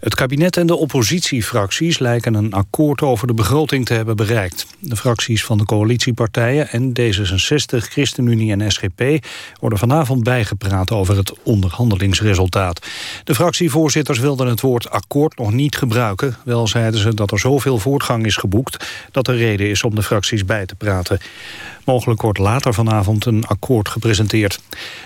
Het kabinet en de oppositiefracties lijken een akkoord over de begroting te hebben bereikt. De fracties van de coalitiepartijen en D66, ChristenUnie en SGP worden vanavond bijgepraat over het onderhandelingsresultaat. De fractievoorzitters wilden het woord akkoord nog niet gebruiken. Wel zeiden ze dat er zoveel voortgang is geboekt dat er reden is om de fracties bij te praten. Mogelijk wordt later vanavond een akkoord gepresenteerd.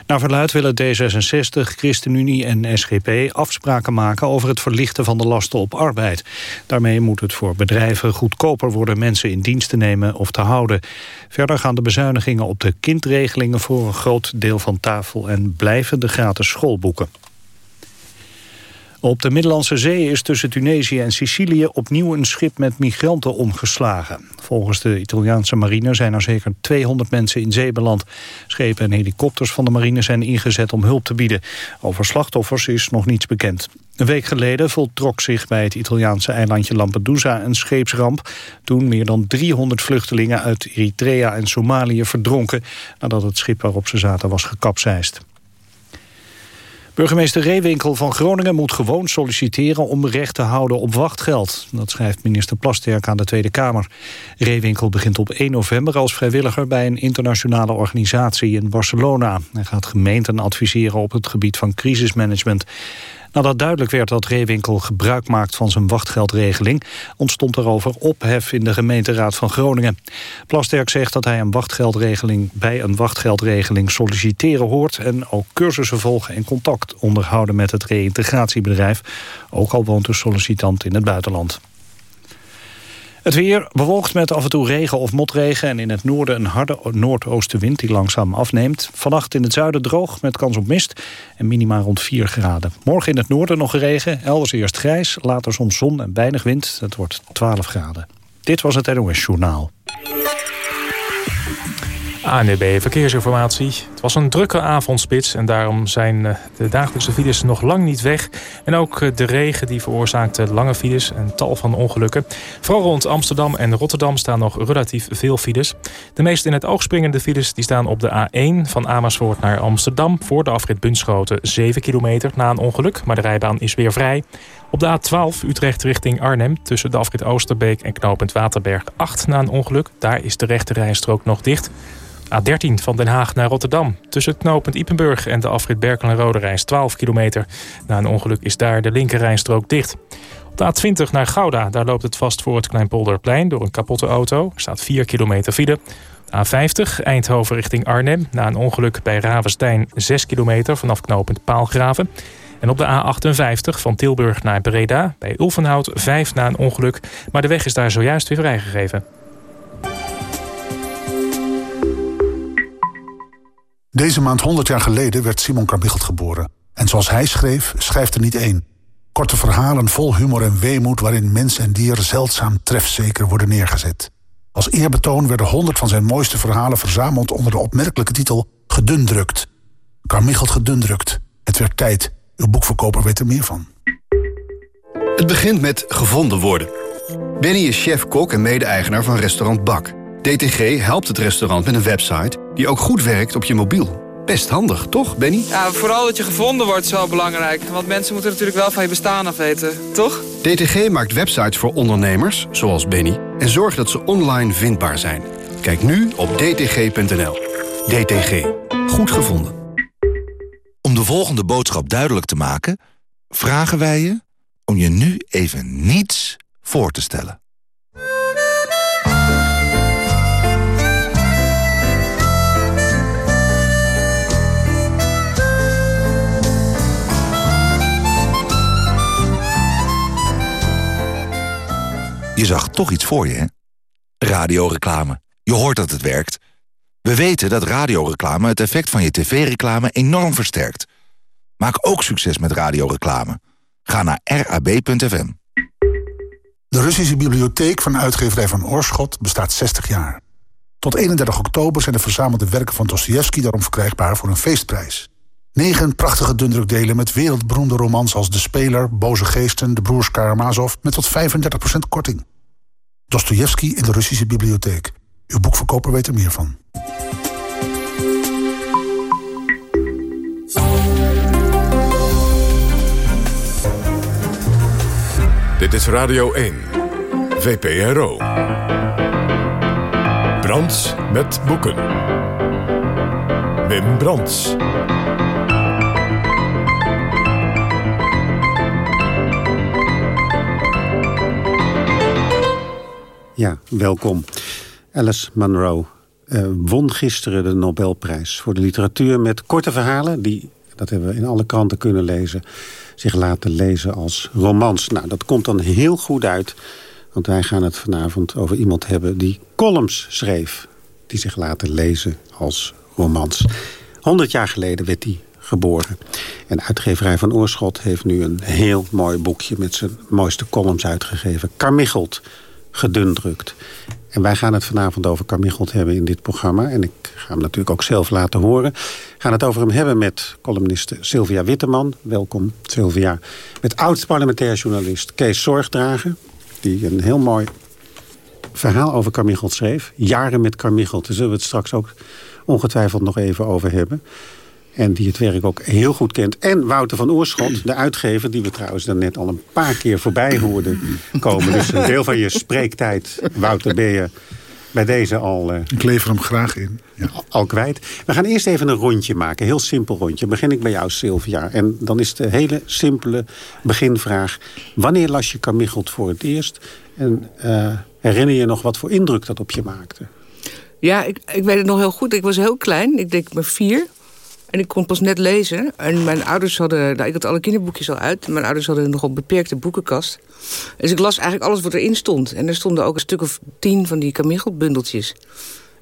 Naar verluid willen D66, ChristenUnie en SGP afspraken maken over het van de lasten op arbeid. Daarmee moet het voor bedrijven goedkoper worden mensen in dienst te nemen of te houden. Verder gaan de bezuinigingen op de kindregelingen voor een groot deel van tafel en blijven de gratis schoolboeken. Op de Middellandse Zee is tussen Tunesië en Sicilië opnieuw een schip met migranten omgeslagen. Volgens de Italiaanse marine zijn er zeker 200 mensen in zee beland. Schepen en helikopters van de marine zijn ingezet om hulp te bieden. Over slachtoffers is nog niets bekend. Een week geleden voltrok zich bij het Italiaanse eilandje Lampedusa een scheepsramp. Toen meer dan 300 vluchtelingen uit Eritrea en Somalië verdronken... nadat het schip waarop ze zaten was gekapseist. Burgemeester Reewinkel van Groningen moet gewoon solliciteren om recht te houden op wachtgeld. Dat schrijft minister Plasterk aan de Tweede Kamer. Reewinkel begint op 1 november als vrijwilliger bij een internationale organisatie in Barcelona. Hij gaat gemeenten adviseren op het gebied van crisismanagement. Nadat duidelijk werd dat Reewinkel gebruik maakt van zijn wachtgeldregeling... ontstond erover ophef in de gemeenteraad van Groningen. Plasterk zegt dat hij een wachtgeldregeling bij een wachtgeldregeling solliciteren hoort... en ook cursussen volgen en contact onderhouden met het reïntegratiebedrijf... ook al woont de sollicitant in het buitenland. Het weer bewolkt met af en toe regen of motregen... en in het noorden een harde noordoostenwind die langzaam afneemt. Vannacht in het zuiden droog met kans op mist en minima rond 4 graden. Morgen in het noorden nog regen, elders eerst grijs... later soms zon en weinig wind, het wordt 12 graden. Dit was het NOS Journaal. ANB Verkeersinformatie. Was een drukke avondspits en daarom zijn eh, de dagelijkse files nog lang niet weg. En ook eh, de regen die veroorzaakte lange files en tal van ongelukken. Vooral rond Amsterdam en Rotterdam staan nog relatief veel files. De meest in het oog springende files die staan op de A1 van Amersfoort naar Amsterdam... voor de afrit Bunschoten 7 kilometer na een ongeluk, maar de rijbaan is weer vrij. Op de A12 Utrecht richting Arnhem tussen de afrit Oosterbeek en knooppunt Waterberg 8 na een ongeluk. Daar is de rechte rijstrook nog dicht... A13 van Den Haag naar Rotterdam. Tussen het knooppunt Ipenburg en de afrit Berkel en Rode Reis 12 kilometer. Na een ongeluk is daar de linkerrijstrook dicht. Op de A20 naar Gouda, daar loopt het vast voor het Kleinpolderplein... door een kapotte auto. Er staat 4 kilometer file. A50 Eindhoven richting Arnhem. Na een ongeluk bij Ravenstein 6 kilometer vanaf knooppunt Paalgraven. En op de A58 van Tilburg naar Breda bij Ulvenhout 5 na een ongeluk. Maar de weg is daar zojuist weer vrijgegeven. Deze maand 100 jaar geleden werd Simon Carmichelt geboren. En zoals hij schreef, schrijft er niet één. Korte verhalen vol humor en weemoed... waarin mens en dier zeldzaam trefzeker worden neergezet. Als eerbetoon werden 100 van zijn mooiste verhalen verzameld... onder de opmerkelijke titel Gedundrukt. Carmichelt gedundrukt. Het werd tijd. Uw boekverkoper weet er meer van. Het begint met gevonden worden. Benny is chef-kok en mede-eigenaar van restaurant Bak... DTG helpt het restaurant met een website die ook goed werkt op je mobiel. Best handig, toch, Benny? Ja, vooral dat je gevonden wordt is wel belangrijk. Want mensen moeten natuurlijk wel van je bestaan af weten, toch? DTG maakt websites voor ondernemers, zoals Benny... en zorgt dat ze online vindbaar zijn. Kijk nu op dtg.nl. DTG. Goed gevonden. Om de volgende boodschap duidelijk te maken... vragen wij je om je nu even niets voor te stellen. Je zag toch iets voor je, hè? Radioreclame. Je hoort dat het werkt. We weten dat radioreclame het effect van je tv-reclame enorm versterkt. Maak ook succes met radioreclame. Ga naar rab.fm. De Russische bibliotheek van uitgeverij van Oorschot bestaat 60 jaar. Tot 31 oktober zijn de verzamelde werken van Dostoevsky daarom verkrijgbaar voor een feestprijs. Negen prachtige dundrukdelen met wereldberoemde romans als De Speler, Boze Geesten, De Broers Karamazov met tot 35% korting. Dostoevsky in de Russische bibliotheek. Uw boekverkoper weet er meer van. Dit is Radio 1, VPRO. Brands met boeken. Wim Brands. Ja, welkom. Alice Munro uh, won gisteren de Nobelprijs voor de literatuur... met korte verhalen, die, dat hebben we in alle kranten kunnen lezen... zich laten lezen als romans. Nou, dat komt dan heel goed uit... want wij gaan het vanavond over iemand hebben die columns schreef... die zich laten lezen als romans. 100 jaar geleden werd hij geboren. En uitgeverij van Oorschot heeft nu een heel mooi boekje... met zijn mooiste columns uitgegeven. Carmichelt, gedundrukt. En wij gaan het vanavond over Carmichelt hebben in dit programma. En ik ga hem natuurlijk ook zelf laten horen. We gaan het over hem hebben met columniste Sylvia Witteman. Welkom, Sylvia. Met oud-parlementair journalist Kees Zorgdrager. Die een heel mooi verhaal over Carmichelt schreef. Jaren met Carmichelt. Daar zullen we het straks ook ongetwijfeld nog even over hebben. En die het werk ook heel goed kent. En Wouter van Oorschot, de uitgever... die we trouwens net al een paar keer voorbij hoorden komen. Dus een deel van je spreektijd, Wouter, ben je bij deze al... Uh, ik lever hem graag in. Ja. Al kwijt. We gaan eerst even een rondje maken. Een heel simpel rondje. Begin ik bij jou, Sylvia. En dan is de hele simpele beginvraag. Wanneer las je Carmichelt voor het eerst? En uh, herinner je nog wat voor indruk dat op je maakte? Ja, ik, ik weet het nog heel goed. Ik was heel klein. Ik denk maar vier. En ik kon pas net lezen. En mijn ouders hadden... Nou, ik had alle kinderboekjes al uit. Mijn ouders hadden nog een beperkte boekenkast. Dus ik las eigenlijk alles wat erin stond. En er stonden ook een stuk of tien van die Camichelbundeltjes.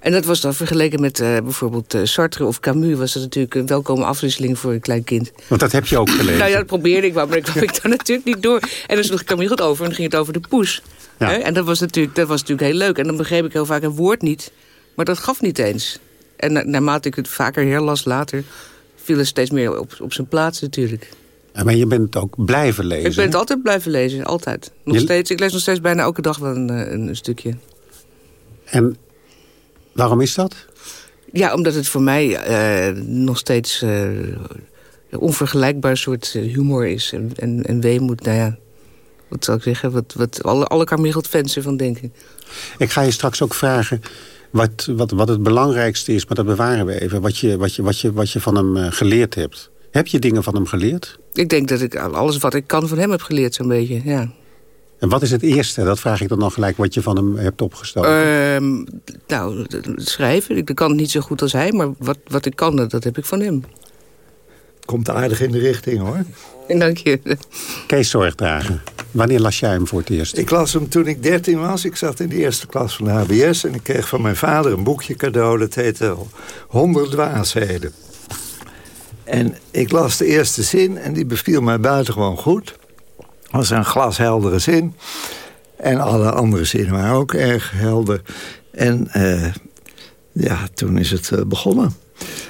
En dat was dan vergeleken met uh, bijvoorbeeld uh, Sartre of Camus... was dat natuurlijk een welkome afwisseling voor een klein kind. Want dat heb je ook gelezen? nou ja, dat probeerde ik wel, maar ik kwam ik daar natuurlijk niet door. En dan sloeg Camus het over en dan ging het over de poes. Ja. En dat was, natuurlijk, dat was natuurlijk heel leuk. En dan begreep ik heel vaak een woord niet. Maar dat gaf niet eens. En naarmate ik het vaker herlas later... viel het steeds meer op, op zijn plaats natuurlijk. Maar je bent ook blijven lezen? Ik ben het altijd blijven lezen, altijd. Nog steeds, ik lees nog steeds bijna elke dag wel een, eh, een, stukje. En waarom is dat? Ja, omdat het voor mij uh, nog steeds uh, onvergelijkbaar soort humor is. En, en, en weemoed, nou ja, wat zal ik zeggen, wat, wat alle, alle Carmichelt-fans ervan denken. Ik ga je straks ook vragen wat, wat, wat het belangrijkste is, maar dat bewaren we even. Wat je, wat je, wat je, wat je van hem uh, geleerd hebt. Heb je dingen van hem geleerd? Ik denk dat ik alles wat ik kan van hem heb geleerd, zo'n beetje, ja. En wat is het eerste, dat vraag ik dan nog gelijk, wat je van hem hebt opgesteld? Uh, nou, schrijven. Ik kan het niet zo goed als hij, maar wat, wat ik kan, dat heb ik van hem. Komt aardig in de richting, hoor. Dank je. Kees Zorgdrager. Wanneer las jij hem voor het eerst? Ik las hem toen ik 13 was. Ik zat in de eerste klas van de HBS. En ik kreeg van mijn vader een boekje cadeau. Dat heette 100 dwaasheden. En ik las de eerste zin. En die beviel mij buitengewoon goed. Het was een glasheldere zin. En alle andere zinnen waren ook erg helder. En uh, ja, toen is het uh, begonnen.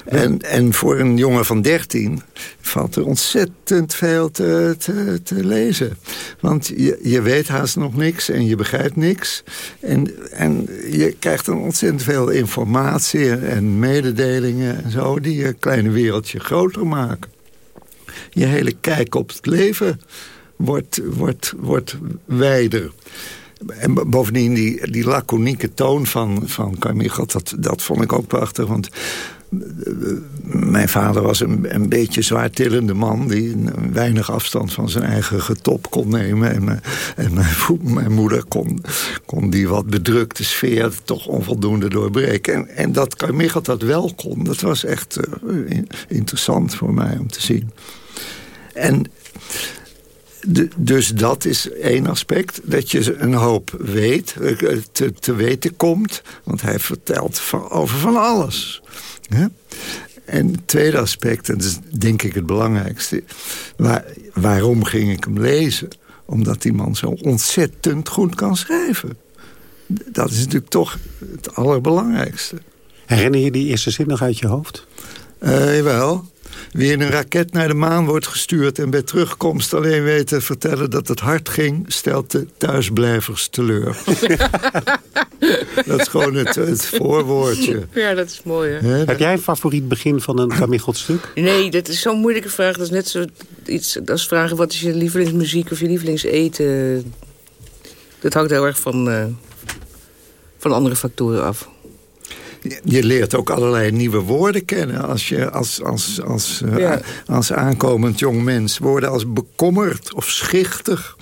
En, en voor een jongen van 13 valt er ontzettend veel te, te, te, lezen. Want je, je weet haast nog niks en je begrijpt niks. En, en je krijgt dan ontzettend veel informatie en mededelingen en zo... die je kleine wereldje groter maken. Je hele kijk op het leven wordt, wordt, wordt wijder. En bovendien die, die laconieke toon van, van Carmichael, dat, dat vond ik ook prachtig. Want mijn vader was een, een beetje zwaartillende man... die weinig afstand van zijn eigen getop kon nemen. En, en mijn, mijn, moeder kon, kon die wat bedrukte sfeer toch onvoldoende doorbreken. En, en dat Carmichael dat wel kon, dat was echt uh, interessant voor mij om te zien. En de, dus dat is één aspect. Dat je een hoop weet, eh, te, te weten komt. Want hij vertelt van, over van alles. En het tweede aspect, en dat is denk ik het belangrijkste... Waar, waarom ging ik hem lezen? Omdat die man zo ontzettend goed kan schrijven. Dat is natuurlijk toch het allerbelangrijkste. Herinner je die eerste zin nog uit je hoofd? Uh, jawel. Wie in een raket naar de maan wordt gestuurd... en bij terugkomst alleen weet te vertellen dat het hard ging... stelt de thuisblijvers teleur. dat is gewoon het, het, voorwoordje. Ja, dat is mooi. Hè? Heb jij een favoriet begin van een Camille stuk? Nee, dat is zo'n moeilijke vraag. Dat is net zo iets als vragen... wat is je lievelingsmuziek of je lievelingseten? Dat hangt heel erg van, uh, van andere factoren af. Je leert ook allerlei nieuwe woorden kennen als je als, als, als, uh, als aankomend jong mens. Woorden als bekommerd of schichtig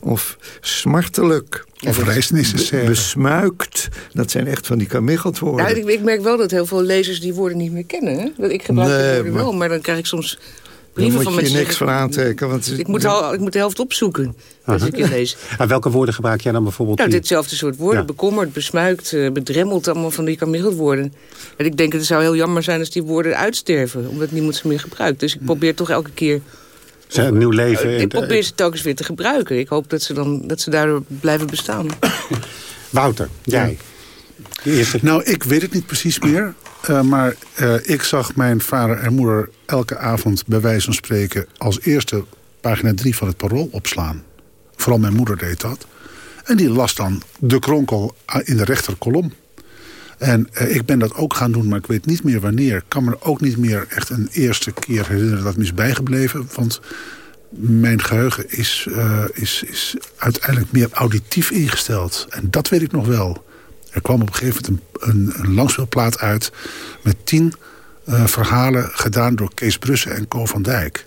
of smartelijk. Of reisnecessair. Besmuikt. Dat zijn echt van die kamicheltwoorden. Ja, ik, ik, merk wel dat heel veel lezers die woorden niet meer kennen. Hè? Ik gebruik nee, die woorden wel, maar dan krijg ik soms brieven van mensen... je niks van aantrekken. Want ik, moet al, ik moet de helft opzoeken als ik je lees. En welke woorden gebruik jij dan bijvoorbeeld? Nou, ditzelfde soort woorden. Bekommerd, besmuikt, eh, bedremmeld. Allemaal van die kamicheltwoorden. En ik denk, het zou heel jammer zijn als die woorden uitsterven. Omdat niemand ze meer gebruikt. Dus ik probeer toch elke keer ze een nieuw leven. Ik probeer ze telkens weer te gebruiken. Ik hoop dat ze, dan, dat ze daardoor blijven bestaan. Wouter, jij. Nou, ik weet het niet precies meer. Uh, maar uh, ik zag mijn vader en moeder elke avond bij wijze van spreken... als eerste pagina 3 van het parool opslaan. Vooral mijn moeder deed dat. En die las dan de kronkel in de rechterkolom. En ik ben dat ook gaan doen, maar ik weet niet meer wanneer. Ik kan me ook niet meer echt een eerste keer herinneren dat me bijgebleven. Want mijn geheugen is, is, is uiteindelijk meer auditief ingesteld. En dat weet ik nog wel. Er kwam op een gegeven moment een, een, een langspeelplaat uit... met tien uh, verhalen gedaan door Kees Brussen en Co van Dijk.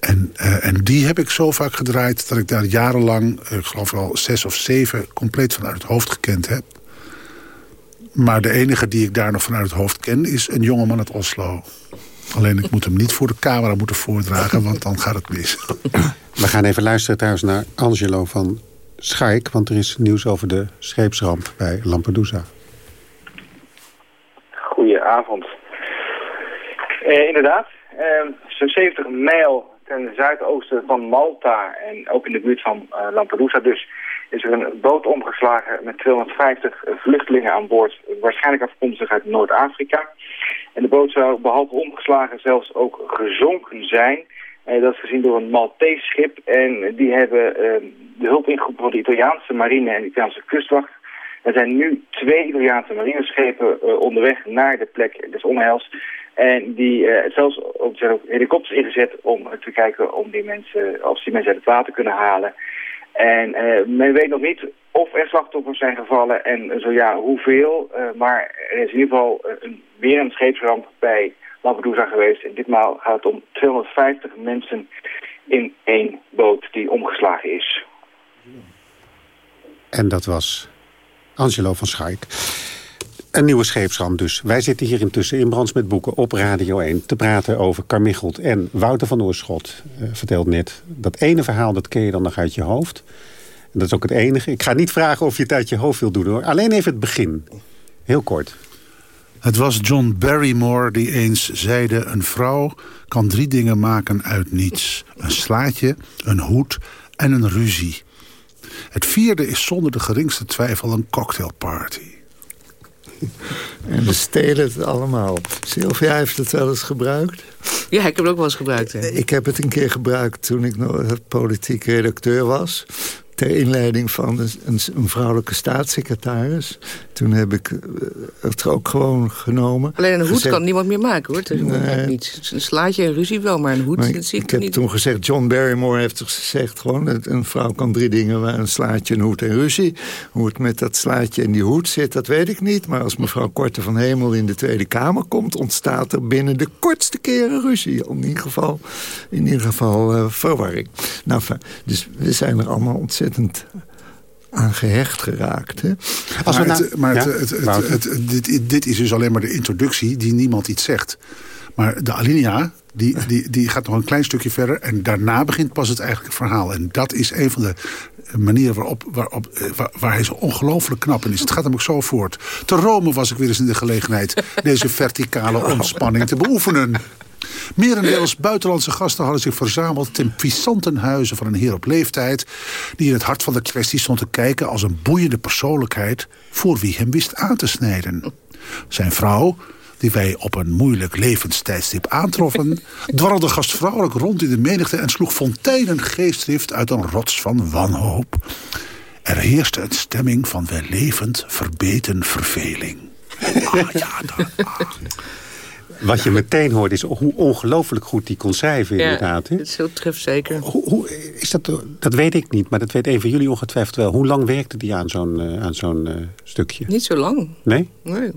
En, uh, en die heb ik zo vaak gedraaid dat ik daar jarenlang... ik geloof wel zes of zeven compleet vanuit het hoofd gekend heb. Maar de enige die ik daar nog vanuit het hoofd ken... is een jongeman uit Oslo. Alleen ik moet hem niet voor de camera moeten voordragen... want dan gaat het mis. We gaan even luisteren thuis naar Angelo van Schaik... want er is nieuws over de scheepsramp bij Lampedusa. Goedenavond. Eh, inderdaad, eh, zo'n 70 mijl ten zuidoosten van Malta... en ook in de buurt van uh, Lampedusa dus is er een boot omgeslagen met 250 vluchtelingen aan boord, waarschijnlijk afkomstig uit Noord-Afrika. En de boot zou behalve omgeslagen zelfs ook gezonken zijn. Eh, dat is gezien door een Maltese schip en die hebben eh, de hulp ingeroepen van de Italiaanse marine en de Italiaanse kustwacht. Er zijn nu twee Italiaanse marineschepen uh, onderweg naar de plek des onheils. En die, zelfs ook, zijn ook helikopters ingezet om te kijken om die mensen, of die mensen uit het water kunnen halen. En men weet nog niet of er slachtoffers zijn gevallen en zo ja, hoeveel. Maar er is in ieder geval een, weer een scheepsramp bij Lampedusa geweest. En ditmaal gaat het om 250 mensen in één boot die omgeslagen is. En dat was Angelo van Schaik. Een nieuwe scheepsramp dus. Wij zitten hier intussen in Brands met Boeken op Radio 1... te praten over Carmichelt en Wouter van Oorschot uh, vertelt net... dat ene verhaal, dat ken je dan nog uit je hoofd. En dat is ook het enige. Ik ga niet vragen of je het uit je hoofd wil doen, hoor. Alleen even het begin. Heel kort. Het was John Barrymore die eens zeide... een vrouw kan drie dingen maken uit niets. Een slaatje, een hoed en een ruzie. Het vierde is zonder de geringste twijfel een cocktailparty. En we stelen het allemaal. Sylvia heeft het wel eens gebruikt. Ja, ik heb het ook wel eens gebruikt. Hè. Ik heb het een keer gebruikt toen ik nog politiek redacteur was ter inleiding van een, een, vrouwelijke staatssecretaris. Toen heb ik eh, het ook gewoon genomen. Alleen een hoed gezegd, kan niemand meer maken, hoor. Dat nee, niet. Een slaatje en ruzie wel, maar een hoed, maar ik, dat zie ik heb niet. toen gezegd, John Barrymore heeft gezegd... gewoon dat een vrouw kan drie dingen, een slaatje, een hoed en ruzie. Hoe het met dat slaatje en die hoed zit, dat weet ik niet. Maar als mevrouw Korte van Hemel in de Tweede Kamer komt... ontstaat er binnen de kortste keren ruzie. In ieder geval, in ieder geval uh, verwarring. Nou, dus we zijn er allemaal ontzettend ontzettend aan gehecht geraakt. Hè? Als maar, het, maar ja? het, het, dit, dit is dus alleen maar de introductie die niemand iets zegt. Maar de alinea, die, die, die gaat nog een klein stukje verder... en daarna begint pas het eigenlijke verhaal. En dat is een van de manieren waarop, waarop, waar, waar hij zo ongelooflijk knap in is. Het gaat hem ook zo voort. Te Rome was ik weer eens in de gelegenheid... deze verticale ontspanning te beoefenen. Merendeels buitenlandse gasten hadden zich verzameld... ten puissanten huizen van een heer op leeftijd... die in het hart van de kwestie stond te kijken... als een boeiende persoonlijkheid voor wie hem wist aan te snijden. Zijn vrouw, die wij op een moeilijk levenstijdstip aantroffen... dwarrelde gastvrouwelijk rond in de menigte... en sloeg fonteinen geestdrift uit een rots van wanhoop. Er heerste een stemming van wellevend verbeten verveling. Ah, ja, daar, ah. Wat je meteen hoort is hoe ongelooflijk goed die kon schrijven inderdaad. Ja, dat is heel trefzeker. Hoe, hoe, is dat, dat weet ik niet, maar dat weet een van jullie ongetwijfeld wel. Hoe lang werkte die aan zo'n uh, aan zo'n uh, stukje? Niet zo lang. Nee? Nee.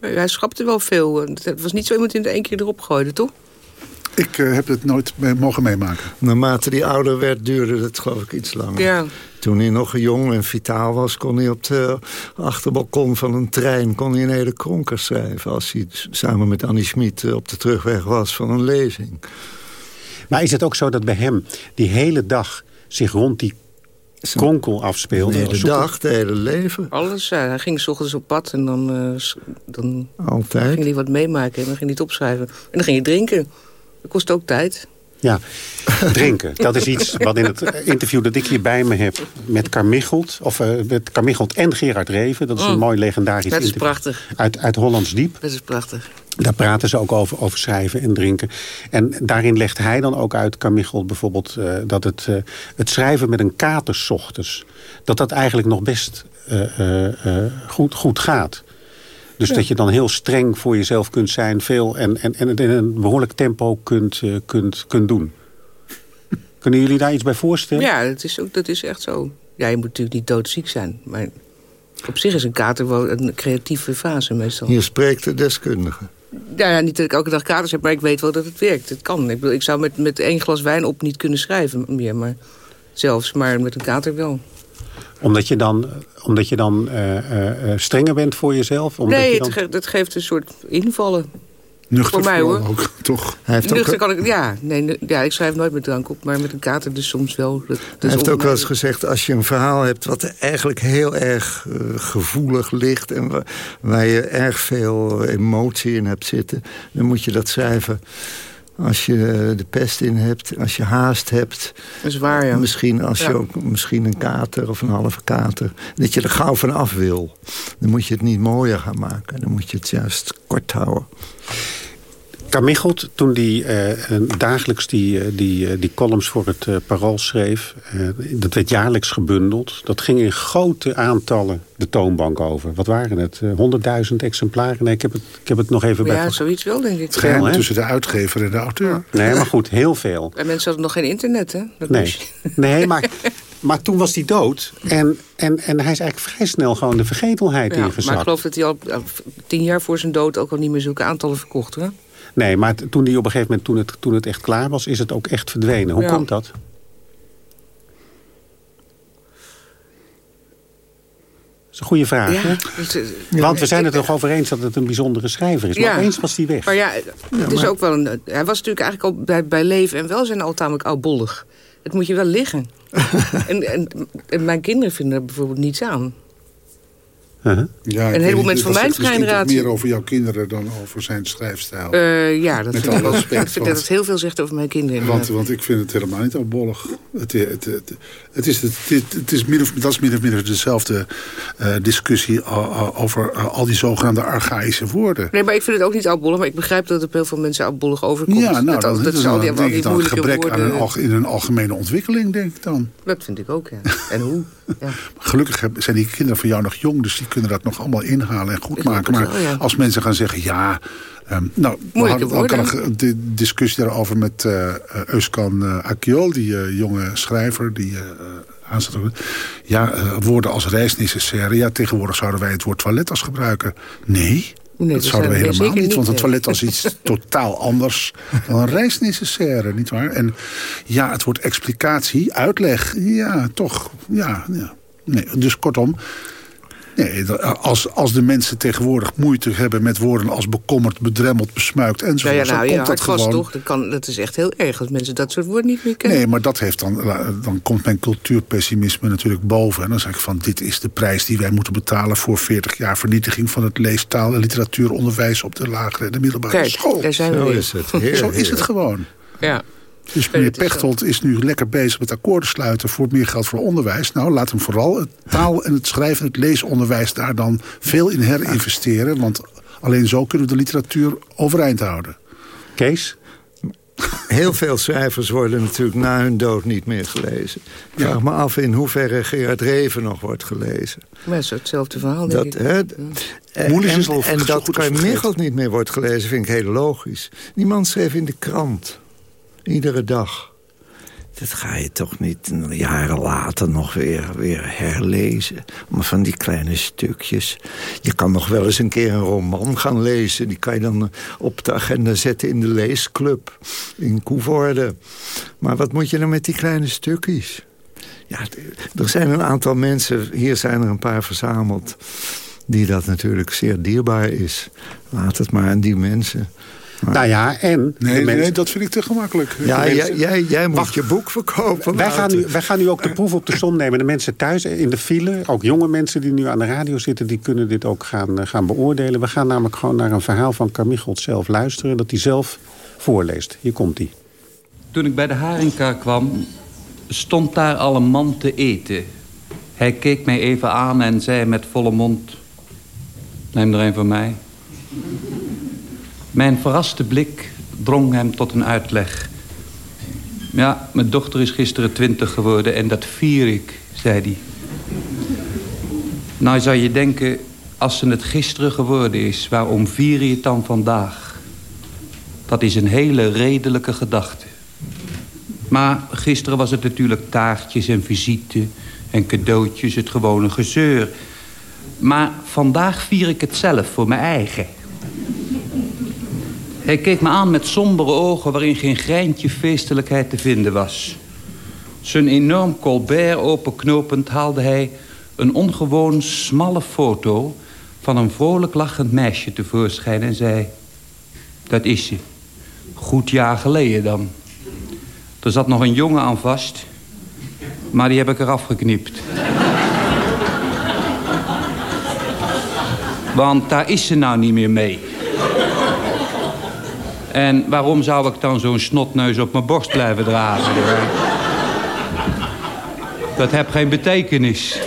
Hij schrapte wel veel. Het was niet zo iemand die in één keer erop gooide, toch? Ik uh, heb het nooit mee, mogen meemaken. Naarmate hij ouder werd, duurde het geloof ik iets langer. Ja. Toen hij nog jong en vitaal was, kon hij op de achterbalkon van een trein kon hij een hele kronker schrijven. Als hij samen met Annie Schmid op de terugweg was van een lezing. Maar is het ook zo dat bij hem die hele dag zich rond die kronkel afspeelde? De hele dag, het hele leven. Alles. Ja. Hij ging s ochtends op pad en dan, uh, dan Altijd. ging hij wat meemaken. En dan ging hij het opschrijven. En dan ging hij drinken. Dat kost ook tijd. Ja, drinken. Dat is iets wat in het interview dat ik hier bij me heb met Carmichelt... of uh, met Carmichelt en Gerard Reven... dat is een Mm. mooi legendarisch Dat is interview prachtig. uit, uit Hollands Diep. Dat is prachtig. Daar praten ze ook over, over schrijven en drinken. En daarin legt hij dan ook uit, Carmichelt bijvoorbeeld... Uh, dat het, uh, het schrijven met een kater 's ochtends... dat dat eigenlijk nog best uh, goed, goed gaat. Dus Ja. dat je dan heel streng voor jezelf kunt zijn... Veel en, en, en het in een behoorlijk tempo kunt, kunt, kunt doen. Kunnen jullie daar iets bij voorstellen? Ja, dat is, ook, dat is echt zo. Ja, je moet natuurlijk niet doodziek zijn. Maar op zich is een kater wel een creatieve fase meestal. Hier spreekt de deskundige. Ja, ja, niet dat ik elke dag katers heb, maar ik weet wel dat het werkt. Het kan. Ik, bedoel, ik zou met, met één glas wijn op niet kunnen schrijven meer. Maar zelfs, maar met een kater wel. Omdat je dan, omdat je dan uh, uh, strenger bent voor jezelf? Omdat nee, je dan... het, ge dat geeft een soort invallen. Nuchter voor mij hoor. Ook, toch? Hij heeft Nuchter ook, kan ik, ja, nee, ja, ik schrijf nooit met drank op, maar met een kater dus soms wel. Dat, dat hij heeft ook wel eens gezegd... als je een verhaal hebt wat eigenlijk heel erg uh, gevoelig ligt... en waar, waar je erg veel emotie in hebt zitten... dan moet je dat schrijven als je de pest in hebt, als je haast hebt. Dat is waar, ja. Misschien als Ja. je ook misschien een kater of een halve kater... dat je er gauw van af wil. Dan moet je het niet mooier gaan maken. Dan moet je het juist kort houden. Carmichelt, toen die uh, dagelijks die, uh, die, die columns voor het uh, Parool schreef... Uh, dat werd jaarlijks gebundeld. Dat ging in grote aantallen de toonbank over. Wat waren het? Uh, 100.000 exemplaren? Nee, ik heb het, ik heb het nog even bij... Ja, zoiets wel, denk ik. Het geheim tussen de uitgever en de auteur. Nee, maar goed, heel veel. En mensen hadden nog geen internet, hè? Dat nee, nee maar, maar toen was hij dood. En, en, en hij is eigenlijk vrij snel gewoon de vergetelheid Ja, ingezakt. maar ik geloof dat hij al uh, tien jaar voor zijn dood ook al niet meer zulke aantallen verkocht, hè? Nee, maar toen die op een gegeven moment, toen het, toen het echt klaar was, is het ook echt verdwenen. Hoe Ja. komt dat? Dat is een goede vraag, Ja, hè? Want we zijn het er toch over eens dat het een bijzondere schrijver is. Maar Ja. opeens was hij weg. Maar ja, het is ook wel een, hij was natuurlijk eigenlijk al bij, bij leven en welzijn al tamelijk oudbollig. Het moet je wel liggen. en, en, en mijn kinderen vinden er bijvoorbeeld niets aan. Uh-huh. Ja, Een heleboel mensen van mijn generatie- meer over jouw kinderen dan over zijn schrijfstijl. Uh, ja, dat Met vind ik alle wel. respect, Ik vind want- dat het heel veel zegt over mijn kinderen. Want, want ik vind het helemaal niet opbollig. Het, het, het, het, is, het, het, het is min of, dat is min of meer dezelfde uh, discussie uh, over uh, al die zogenaamde archaïsche woorden. Nee, maar ik vind het ook niet oudbollig. Maar ik begrijp dat het op heel veel mensen oudbollig overkomt. Ja, nou, dat, dan, dat, dat is al dan, die, al denk die ik dan gebrek woorden. aan een, al- in een algemene ontwikkeling, denk ik dan. Dat vind ik ook, ja. En hoe? Ja. Gelukkig zijn die kinderen van jou nog jong, dus die kunnen dat nog allemaal inhalen en goed maken. Maar het wel, ja. als mensen gaan zeggen, ja... Um, nou, we hadden ook al een de discussie daarover met uh, Euskan uh, Akiol, die uh, jonge schrijver, die. Ja, woorden als reisnecessaire. Ja, tegenwoordig zouden wij het woord toilettas gebruiken. Nee, Nee, dat zouden we helemaal niet. Want een niet, toilet was iets totaal anders dan een reisnecessaire, nietwaar? En ja, het woord explicatie, uitleg, ja, toch, ja, ja. Nee, dus kortom, Nee, als, als de mensen tegenwoordig moeite hebben met woorden als bekommerd, bedremmeld, besmuikt Ja, enzovoort. ja, nou, ja, dat gewoon. toch? Dat, kan, dat is echt heel erg als mensen dat soort woorden niet meer kennen. Nee, maar dat heeft dan, dan komt mijn cultuurpessimisme natuurlijk boven. En dan zeg ik van, dit is de prijs die wij moeten betalen... voor 40 jaar vernietiging van het leestaal- en literatuuronderwijs... op de lagere en de middelbare Kijk, school. daar zijn we Zo weer. is het. Heer, Zo is het gewoon. Ja. Dus meneer Pechtold is nu lekker bezig met akkoorden sluiten... voor meer geld voor onderwijs. Nou, laat hem vooral het taal- en het schrijven en het leesonderwijs... daar dan veel in herinvesteren. Want alleen zo kunnen we de literatuur overeind houden. Kees? Heel veel schrijvers worden natuurlijk na hun dood niet meer gelezen. Ik vraag me af in hoeverre Gerard Reven nog wordt gelezen. Maar is hetzelfde verhaal, denk Dat, ik. hè, en, Moeilijk is en, al en zo dat Carmichael niet meer wordt gelezen, vind ik heel logisch. Die man schreef in de krant. Iedere dag. Dat ga je toch niet jaren later nog weer, weer herlezen. Maar van die kleine stukjes. Je kan nog wel eens een keer een roman gaan lezen. Die kan je dan op de agenda zetten in de leesclub. In Koevoorde. Maar wat moet je nou met die kleine stukjes? Ja, er zijn een aantal mensen, hier zijn er een paar verzameld... die dat natuurlijk zeer dierbaar is. Laat het maar aan die mensen. Maar- Nou ja, en... Nee, mensen- nee, dat vind ik te gemakkelijk. ja, mensen- jij, jij, jij moet Wacht. je boek verkopen. Wij gaan, nu, wij gaan nu ook de proef op de som nemen. De mensen thuis in de file, ook jonge mensen die nu aan de radio zitten... die kunnen dit ook gaan, eh, gaan beoordelen. We gaan namelijk gewoon naar een verhaal van Carmichael zelf luisteren... dat hij zelf voorleest. Hier komt hij. Toen ik bij de haringkar kwam, stond daar al een man te eten. Hij keek mij even aan en zei met volle mond... Neem er een van mij. Mijn verraste blik drong hem tot een uitleg. Ja, mijn dochter is gisteren twintig geworden en dat vier ik, zei hij. Nou zou je denken, als ze het gisteren geworden is... waarom vier je het dan vandaag? Dat is een hele redelijke gedachte. Maar gisteren was het natuurlijk taartjes en visite en cadeautjes, het gewone gezeur. Maar vandaag vier ik het zelf voor mijn eigen. Hij keek me aan met sombere ogen waarin geen greintje feestelijkheid te vinden was. Zijn enorm colbert openknopend haalde hij een ongewoon smalle foto... van een vrolijk lachend meisje tevoorschijn en zei... Dat is ze. Goed jaar geleden dan. Er zat nog een jongen aan vast. Maar die heb ik eraf geknipt. Want daar is ze nou niet meer mee. En waarom zou ik dan zo'n snotneus op mijn borst blijven dragen? Dat heeft geen betekenis.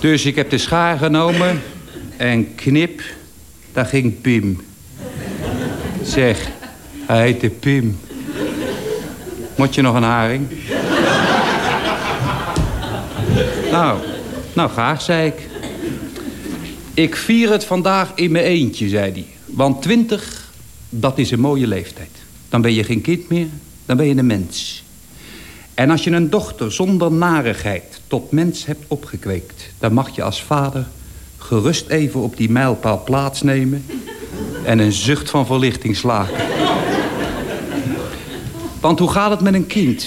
Dus ik heb de schaar genomen en knip, daar ging Pim. Zeg, hij heette Pim. Moet je nog een haring? nou, nou graag, zei ik. Ik vier het vandaag in mijn eentje, zei hij. Want twintig, dat is een mooie leeftijd. Dan ben je geen kind meer, dan ben je een mens. En als je een dochter zonder narigheid tot mens hebt opgekweekt... dan mag je als vader gerust even op die mijlpaal plaatsnemen... en een zucht van verlichting slaken. Want hoe gaat het met een kind?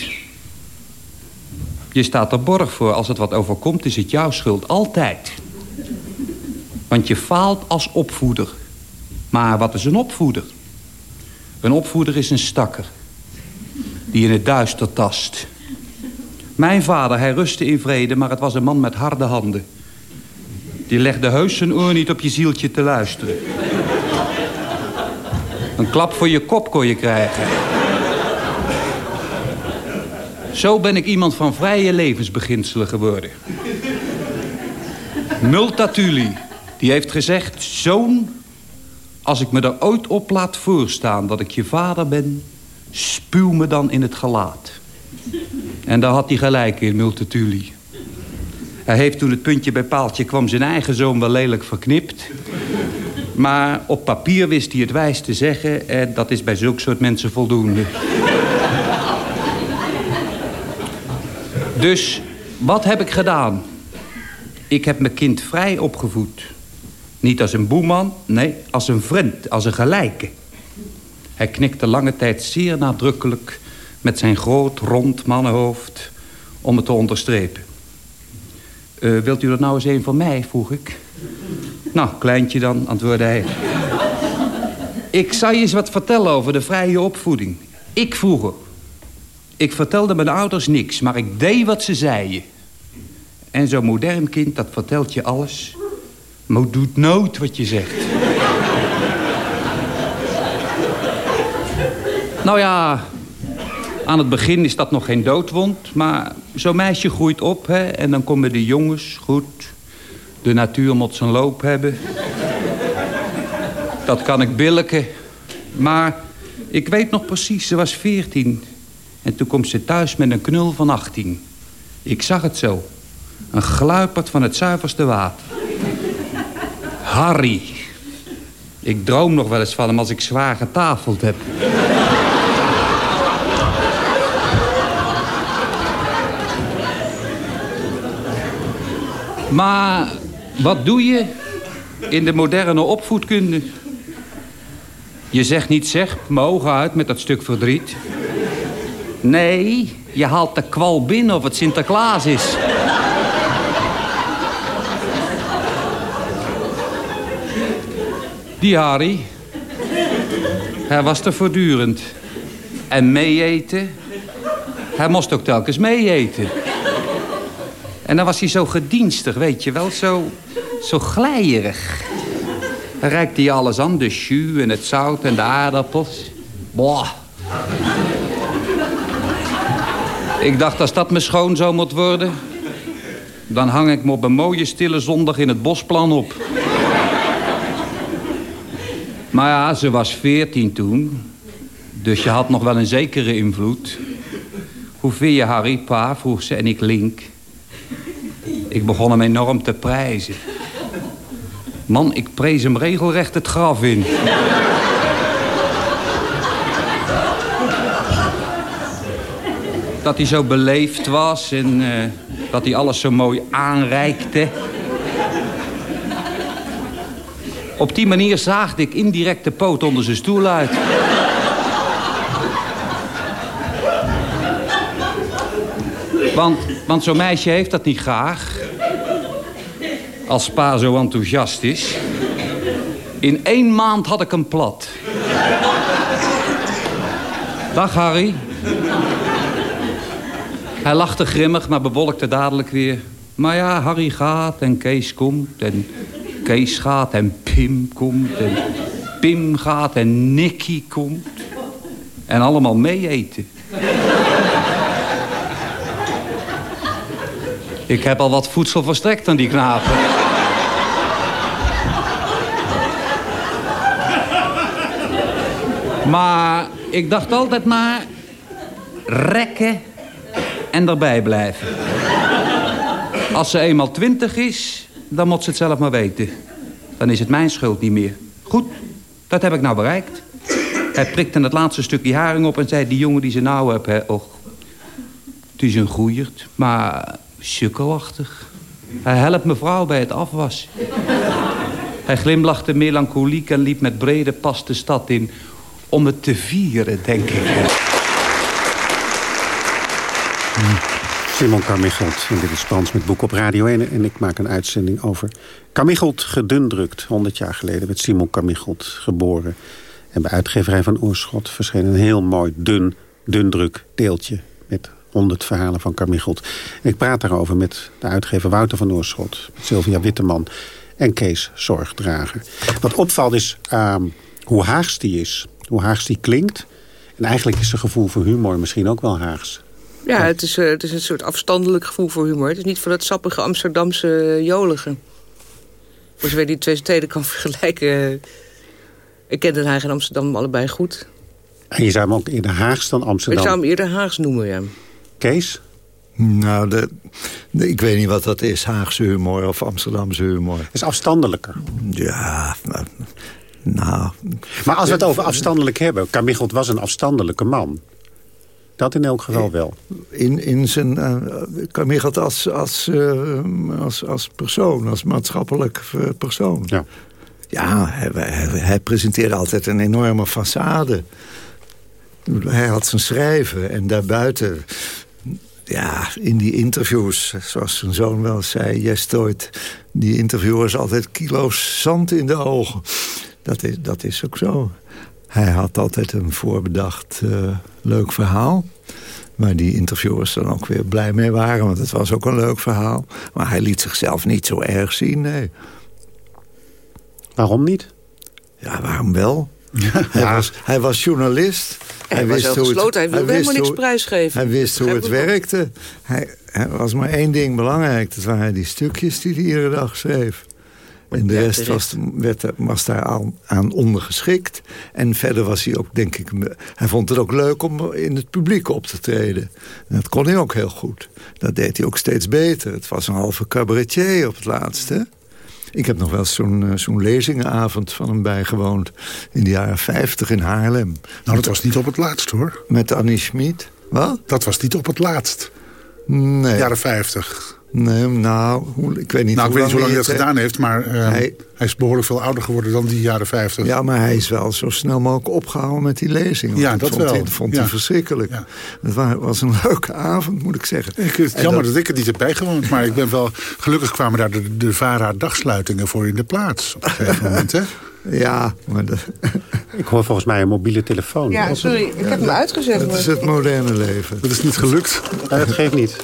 Je staat er borg voor. Als het wat overkomt, is het jouw schuld. Altijd. Want je faalt als opvoeder. Maar wat is een opvoeder? Een opvoeder is een stakker. Die in het duister tast. Mijn vader, hij rustte in vrede, maar het was een man met harde handen. Die legde heus zijn oor niet op je zieltje te luisteren. Een klap voor je kop kon je krijgen. Zo ben ik iemand van vrije levensbeginselen geworden. Multatuli, die heeft gezegd... Zoon, als ik me er ooit op laat voorstaan dat ik je vader ben... spuw me dan in het gelaat. En daar had hij gelijk in, Multatuli. Hij heeft toen het puntje bij paaltje kwam zijn eigen zoon wel lelijk verknipt. Maar op papier wist hij het wijs te zeggen... en dat is bij zulk soort mensen voldoende. Dus wat heb ik gedaan? Ik heb mijn kind vrij opgevoed. Niet als een boeman, nee, als een vriend, als een gelijke. Hij knikte lange tijd zeer nadrukkelijk... met zijn groot, rond mannenhoofd om het te onderstrepen. "Eh, wilt u er nou eens een van mij, vroeg ik. Nou, kleintje dan, antwoordde hij. Ik zal je eens wat vertellen over de vrije opvoeding. Ik vroeger. Ik vertelde mijn ouders niks, maar ik deed wat ze zeiden. En zo'n modern kind, dat vertelt je alles... maar doet nooit wat je zegt. nou ja, aan het begin is dat nog geen doodwond... maar zo'n meisje groeit op, hè, en dan komen de jongens, goed... De natuur moet zijn loop hebben. Dat kan ik billijken. Maar Ik weet nog precies, ze was 14. En toen komt ze thuis met een knul van 18. Ik zag het zo. Een gluiperd van het zuiverste water. Harry. Ik droom nog wel eens van hem als ik zwaar getafeld heb. Maar wat doe je in de moderne opvoedkunde? Je zegt niet zeg, mijn ogen uit met dat stuk verdriet. Nee, je haalt de kwal binnen of het Sinterklaas is. Die Harry, hij was er voortdurend. En meeeten, hij moest ook telkens meeeten. En dan was hij zo gedienstig, weet je wel, zo, zo glijerig. Dan reikte hij alles aan, de jus en het zout en de aardappels. Boah. Ik dacht, als dat mijn schoonzoon moet worden... dan hang ik me op een mooie stille zondag in het bosplan op. Maar ja, ze was veertien toen. Dus je had nog wel een zekere invloed. Hoe je Harry, pa? vroeg ze en ik link. Ik begon hem enorm te prijzen. Man, ik prees hem regelrecht het graf in. dat hij zo beleefd was en uh, dat hij alles zo mooi aanreikte. Op die manier zaagde ik indirect de poot onder zijn stoel uit. Want, want zo'n meisje heeft dat niet graag. Als pa zo enthousiast is. In één maand had ik hem plat. Dag Harry. Hij lachte grimmig, maar bewolkte dadelijk weer. Maar ja, Harry gaat en Kees komt en Kees gaat en Pim komt en Pim gaat en Nicky komt. En allemaal mee eten. Ik heb al wat voedsel verstrekt aan die knapen. Maar ik dacht altijd maar... rekken en erbij blijven. Als ze eenmaal twintig is, dan moet ze het zelf maar weten. Dan is het mijn schuld niet meer. Goed, dat heb ik nou bereikt. Hij prikte het laatste stukje haring op en zei... die jongen die ze nou heb, hè, och, het is een goeierd, maar sukkelachtig. Hij helpt mevrouw bij het afwas. Hij glimlachte melancholiek en liep met brede pas de stad in... om het te vieren, denk ik. Simon Carmichelt. En dit is Frans met Boek op Radio 1. En ik maak een uitzending over Carmichelt gedundrukt. 100 jaar geleden werd Simon Carmichelt geboren. En bij uitgeverij van Oorschot verscheen een heel mooi dun, dundruk deeltje... met 100 verhalen van Carmichelt. ik praat daarover met de uitgever Wouter van Oorschot... met Sylvia Witteman en Kees Zorgdrager. Wat opvalt is uh, hoe Haags die is. Hoe Haags die klinkt. En eigenlijk is zijn gevoel voor humor misschien ook wel Haags. Ja, het is, uh, het is een soort afstandelijk gevoel voor humor. Het is niet voor dat sappige Amsterdamse jolige. Voor zover die twee steden kan vergelijken. Ik ken Den Haag en Amsterdam allebei goed. En je zou hem ook eerder Haags dan Amsterdam? Ik zou hem eerder Haags noemen, ja. Kees? Nou, de, de, ik weet niet wat dat is, Haagse humor of Amsterdamse humor. Het is afstandelijker. Ja, nou... nou maar als we het over afstandelijk hebben... Carmichelt was een afstandelijke man. Dat in elk geval wel. In, in zijn uh, als, als, uh, als, als persoon, als maatschappelijk persoon. Ja, ja hij, hij, hij presenteerde altijd een enorme façade. Hij had zijn schrijven en daarbuiten ja, in die interviews, zoals zijn zoon wel zei... jij stoot die interviewers altijd kilo's zand in de ogen. Dat is, dat is ook zo. Hij had altijd een voorbedacht uh, leuk verhaal. Waar die interviewers dan ook weer blij mee waren. Want het was ook een leuk verhaal. Maar hij liet zichzelf niet zo erg zien, nee. Waarom niet? Ja, waarom wel? Hij, was, hij was journalist. Hij, hij wist hoe het, hij wilde helemaal niks prijsgeven. Hij wist hoe het werkte. Hij, er was maar één ding belangrijk. Dat waren die stukjes die hij iedere dag schreef. En de Ja, rest was, werd, er- was daar aan, aan ondergeschikt. En verder was hij ook, denk ik... Hij vond het ook leuk om in het publiek op te treden. En dat kon hij ook heel goed. Dat deed hij ook steeds beter. Het was een halve cabaretier op het laatste. Ik heb nog wel eens zo'n eh, zo'n lezingenavond van hem bijgewoond... in de jaren 50 in Haarlem. Nou, dat was niet op het laatst, hoor. Met Annie Schmid. Wat? Dat was niet op het laatst. Nee. Jaren 50. Nee, nou, hoe- ik weet niet Nou, ik hoe weet niet hoe lang hij dat het, gedaan heeft, maar eh, hij- hij, is behoorlijk veel ouder geworden dan die jaren 50. Ja, maar hij is wel zo snel mogelijk opgehouden met die lezing. Ja, dat vond wel. Hij, dat vond Ja. hij verschrikkelijk. Het wa- was een leuke avond, moet ik zeggen. Ik, het jammer dat- dat... ik het niet heb bijgewoond, maar ik ben wel... Gelukkig kwamen daar de, de VARA-dagsluitingen voor in de plaats. Op een gegeven moment, hè? Ja, maar... Ik hoor volgens mij een mobiele telefoon. Ja, sorry, ik heb hem uitgezet. dat is het moderne leven. Dat is niet gelukt. Ja, dat geeft niet.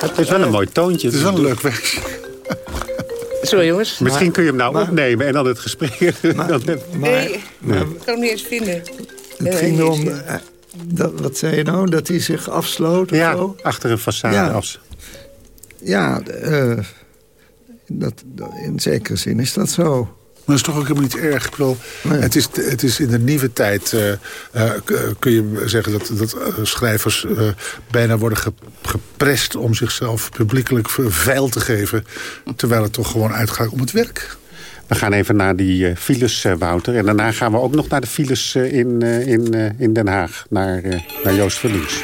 Het is wel een mooi toontje. Het is wel een leuk werkje. Sorry jongens. Misschien kun je hem nou opnemen en dan het gesprek... dan- Nee, ik kan hem niet eens vinden. Het ging erom... eh, dat, wat zei je nou? Dat hij zich afsloot of Ja, zo? achter een façade. Ja. Als, Ja, eh, dat, dat- in zekere zin is dat zo. Dat is toch ook helemaal niet erg. Ik het, is, het is in de nieuwe tijd, eh, eh, k- kun je zeggen dat, dat eh, schrijvers eh, bijna worden ge- geprest om zichzelf publiekelijk veil te geven. Terwijl het toch gewoon uitgaat om het werk. we gaan even naar die eh, files, eh, Wouter. En daarna gaan we ook nog naar de files eh, in, eh, in, eh, in Den Haag. Naar, eh, naar Joost Verlies.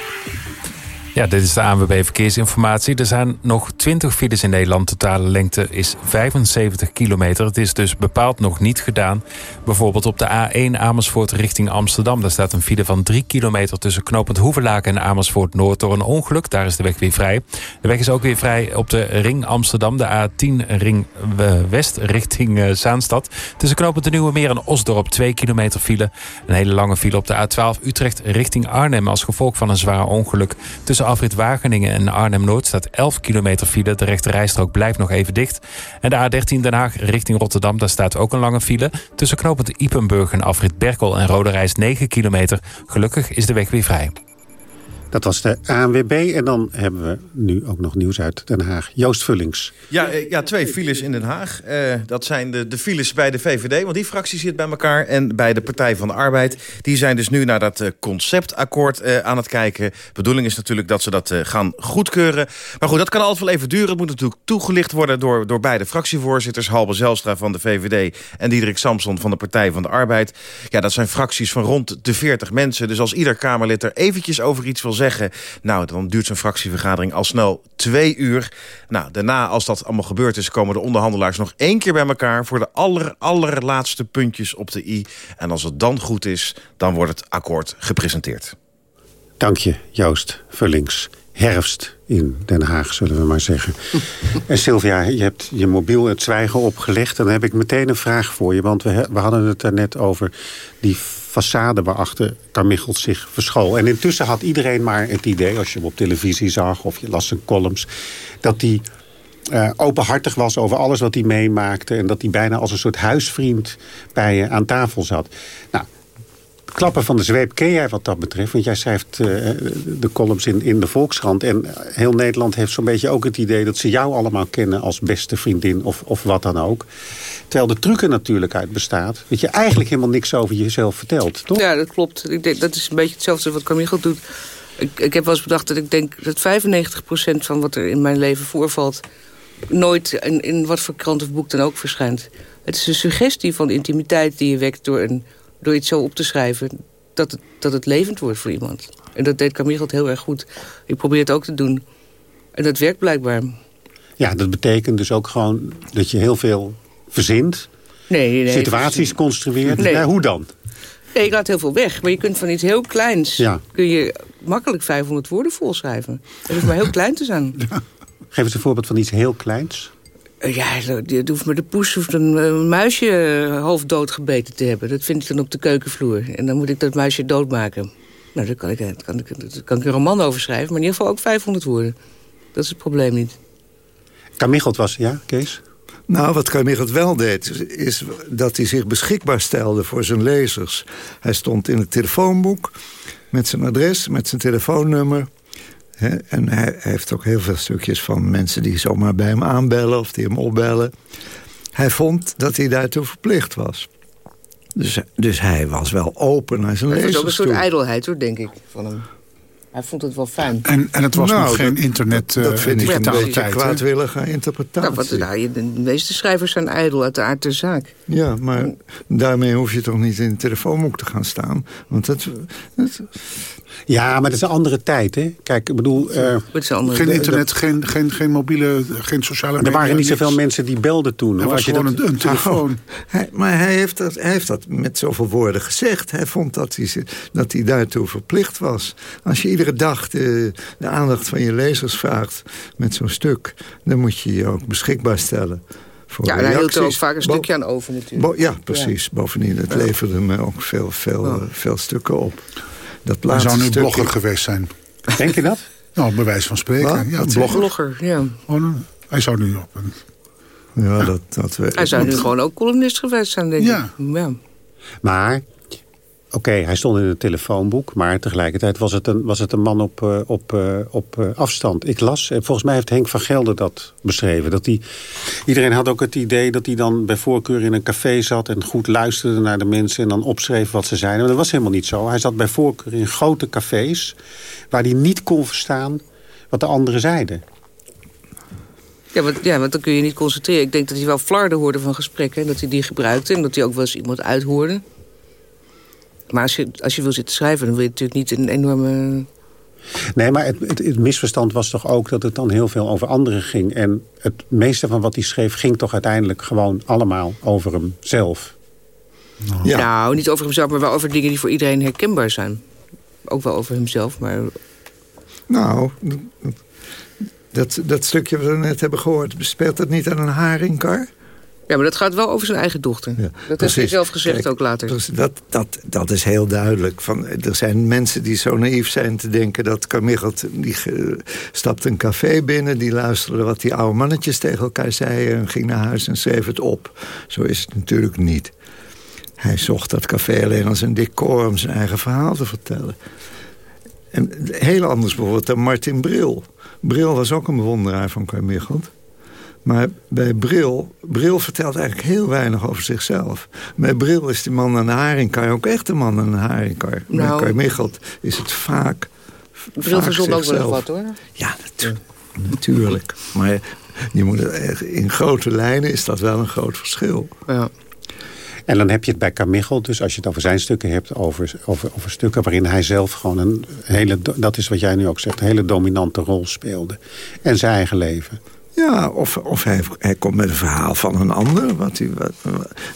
Ja, dit is de ANWB Verkeersinformatie. Er zijn nog 20 files in Nederland. Totale lengte is 75 kilometer. Het is dus bepaald nog niet gedaan. Bijvoorbeeld op de A1 Amersfoort richting Amsterdam. Daar staat een file van 3 kilometer tussen knooppunt Hoevelaken en Amersfoort Noord door een ongeluk. Daar is de weg weer vrij. De weg is ook weer vrij op de ring Amsterdam. De A10 ring eh, west richting eh, Zaanstad. Tussen knooppunt de Nieuwe Meer en Osdorp 2 kilometer file. Een hele lange file op de A12 Utrecht richting Arnhem. Als gevolg van een zwaar ongeluk. Tussen afrit Wageningen en Arnhem-Noord staat 11 kilometer file. De rechte rijstrook blijft nog even dicht. En de A13 Den Haag richting Rotterdam. Daar staat ook een lange file. Tussen knooppunt Ipenburg en afrit Berkel en Rode Reis 9 kilometer. Gelukkig is de weg weer vrij. Dat was de ANWB. En dan hebben we nu ook nog nieuws uit Den Haag. Joost Vullings. Ja, eh, ja, twee files in Den Haag. Eh, dat zijn de, de files bij de VVD, want die fractie zit bij elkaar. En bij de Partij van de Arbeid. Die zijn dus nu naar dat eh, conceptakkoord aan het kijken. bedoeling is natuurlijk dat ze dat gaan goedkeuren. Maar goed, dat kan altijd wel even duren. Het moet natuurlijk toegelicht worden door, door beide fractievoorzitters. Halbe Zelstra van de VVD en Diederik Samson van de Partij van de Arbeid. Ja, dat zijn fracties van rond de 40 mensen. Dus als ieder Kamerlid er eventjes over iets wil zeggen... nou, dan duurt zo'n fractievergadering al snel twee uur. Nou, daarna, als dat allemaal gebeurd is... komen de onderhandelaars nog één keer bij elkaar... voor de aller, allerlaatste puntjes op de i. En als het dan goed is, dan wordt het akkoord gepresenteerd. Dank je, Joost Vullings. Herfst in Den Haag, zullen we maar zeggen. en Sylvia, je hebt je mobiel het zwijgen opgelegd. En dan heb ik meteen een vraag voor je. Want we, we hadden het er net over die façade waarachter Carmichelt zich verschool. En intussen had iedereen maar het idee, als je hem op televisie zag... of je las zijn columns, dat hij eh, openhartig was over alles wat hij meemaakte... en dat hij bijna als een soort huisvriend bij je aan tafel zat. Nou, klappen van de zweep ken jij wat dat betreft? Want jij schrijft eh, de columns in, in de Volkskrant. En heel Nederland heeft zo'n beetje ook het idee... dat ze jou allemaal kennen als beste vriendin of, of wat dan ook. Terwijl de truc er natuurlijk uit bestaat... dat je eigenlijk helemaal niks over jezelf vertelt, toch? Ja, dat klopt. Ik denk, dat is een beetje hetzelfde wat Carmichael doet. Ik, ik heb wel eens bedacht dat ik denk dat 95% van wat er in mijn leven voorvalt... nooit in, in wat voor krant of boek dan ook verschijnt. Het is een suggestie van intimiteit die je wekt door, een, door iets zo op te schrijven... Dat het, dat het levend wordt voor iemand. En dat deed Carmichael heel erg goed. Ik probeer het ook te doen. En dat werkt blijkbaar. Ja, dat betekent dus ook gewoon dat je heel veel verzint... Nee, nee, situaties construeert. Nee. Ja, hoe dan? Nee, ik laat heel veel weg. Maar je kunt van iets heel kleins... Ja. kun je makkelijk 500 woorden volschrijven. Het hoeft maar heel klein te zijn. Geef eens een voorbeeld van iets heel kleins. Eh, Ja, het hoeft maar de poes hoeft een, eh, muisje eh, half dood gebeten te hebben. Dat vind ik dan op de keukenvloer. En dan moet ik dat muisje doodmaken. Nou, daar kan ik, daar kan ik, daar kan ik een roman over schrijven. Maar in ieder geval ook 500 woorden. Dat is het probleem niet. Carmichelt was, ja, Kees? Nou, wat Carmichael wel deed, is dat hij zich beschikbaar stelde voor zijn lezers. Hij stond in het telefoonboek met zijn adres, met zijn telefoonnummer. En hij heeft ook heel veel stukjes van mensen die zomaar bij hem aanbellen of die hem opbellen. hij vond dat hij daartoe verplicht was. Dus, dus hij was wel open naar zijn Het was ook een lezers soort ijdelheid, hoor, denk ik, van hem. Hij vond het wel fijn. En, en het was Nou, nog geen dat- internet eh dat vind ik een digitale beetje kwaadwillige interpretatie. Nou, wat, nou, je- de meeste schrijvers zijn ijdel uit de aard der zaak. Ja, maar daarmee hoef je toch niet in de telefoonboek te gaan staan. Want dat, dat Ja, maar het is een andere tijd, hè? Kijk, ik bedoel... eh, Geen internet, geen, geen, geen mobiele, geen sociale er media. waren niet niks. zoveel mensen die belden toen. Er hoor. was je gewoon dat- een, een telefoon. Nou, hij, maar hij heeft, dat, hij heeft dat met zoveel woorden gezegd. Hij vond dat hij, dat hij daartoe verplicht was. Als je iedere dag de, de aandacht van je lezers vraagt met zo'n stuk... dan moet je je ook beschikbaar stellen. Voor Ja, hij hield er ook vaak een stukje aan over natuurlijk. Bo- ja, precies. Bovendien, het leverde me ook veel, veel, eh, veel stukken op. Dat Hij laatste zou nu stukje- blogger geweest zijn. Denk je dat? Nou, bij wijze van spreken. Wat? Ja, blogger. Blogger, ja. Oh, nee. hij zou nu op een... Ja, dat, dat weet Hij zou nu gewoon ook columnist geweest zijn, denk Ja. ik. Ja. Maar, oké, hij stond in het telefoonboek... maar tegelijkertijd was het een, was het een man op, eh, op, eh, op eh, afstand. Ik las, en volgens mij heeft Henk van Gelder dat beschreven. Dat die, iedereen had ook het idee dat hij dan bij voorkeur in een café zat... en goed luisterde naar de mensen en dan opschreef wat ze zeiden. Maar dat was helemaal niet zo. Hij zat bij voorkeur in grote cafés... waar hij niet kon verstaan wat de anderen zeiden. Ja, want, ja, want dan kun je niet concentreren. Ik denk dat hij wel flarden hoorde van gesprekken. En dat hij die gebruikte. En dat hij ook wel eens iemand uithoorde. Maar als je, als je wil zitten schrijven, dan wil je natuurlijk niet een enorme... Nee, maar het, het, het misverstand was toch ook dat het dan heel veel over anderen ging. En het meeste van wat hij schreef ging toch uiteindelijk gewoon allemaal over hemzelf. Nou, niet over hemzelf, maar wel over dingen die voor iedereen herkenbaar zijn. Ook wel over hemzelf, maar... Nou, dat, dat stukje wat we net hebben gehoord... speelt dat niet aan een haringkar? Ja, maar dat gaat wel over zijn eige dochter. dat heeft hij zelf gezegd Kijk, ook later. Dat, dat, dat is heel duidelijk. Van, er zijn mensen die zo naïef zijn te denken... dat Carmichelt, die stapte een café binnen... die luisterde wat die oude mannetjes tegen elkaar zeiden... en ging naar huis en schreef het op. Zo is het natuurlijk niet. Hij zocht dat café alleen als een decor om zijn eigen verhaal te vertellen. En heel anders bijvoorbeeld dan Martin Bril. Bril was ook een bewonderaar van Carmichelt. Maar bij Bril, Bril vertelt eigenlijk heel weinig over zichzelf. Bij Bril is die man aan de haringkar ook echt een man aan de haringkar. Nou. Bij Carmichelt is het vaak Bril vaak verzon ook wel wat, hoor. Ja, natu- natuurlijk. Maar je moet, het in grote lijnen is dat wel een groot verschil. Ja. En dan heb je het bij Carmichel, dus als je het over zijn stukken hebt... over, over, over stukken waarin hij zelf gewoon een hele... dat is wat jij nu ook zegt, een hele dominante rol speelde. En zijn eigen leven. Ja, of, of hij, hij komt met een verhaal van een ander. Wat hij, wat,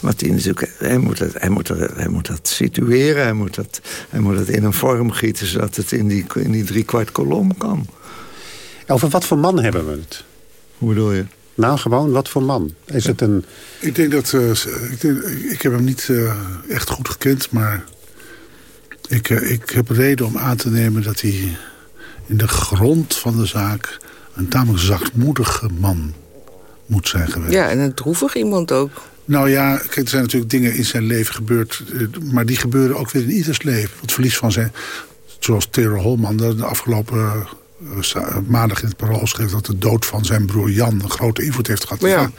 wat hij, natuurlijk, hij, moet het, hij, moet het, hij moet dat situeren. Hij moet dat, hij moet het in een vorm gieten... zodat het in die, in die driekwart kolom kan. Over wat voor man hebben we het? Hoe bedoel je? Nou, gewoon wat voor man. Is het een... Ik denk dat... eh, ik, denk, ik heb hem niet eh, echt goed gekend, maar... Ik, eh, ik heb reden om aan te nemen dat hij in de grond van de zaak... een tamelijk zachtmoedige man moet zijn geweest. Ja, en een droevig iemand ook. Nou ja, kijk, er zijn natuurlijk dingen in zijn leven gebeurd... eh, maar die gebeuren ook weer in ieders leven. Het verlies van zijn... Zoals Theo Holman de afgelopen eh, za- maandag in het parool schreef... dat de dood van zijn broer Jan een grote invloed heeft gehad. Ja. Ja,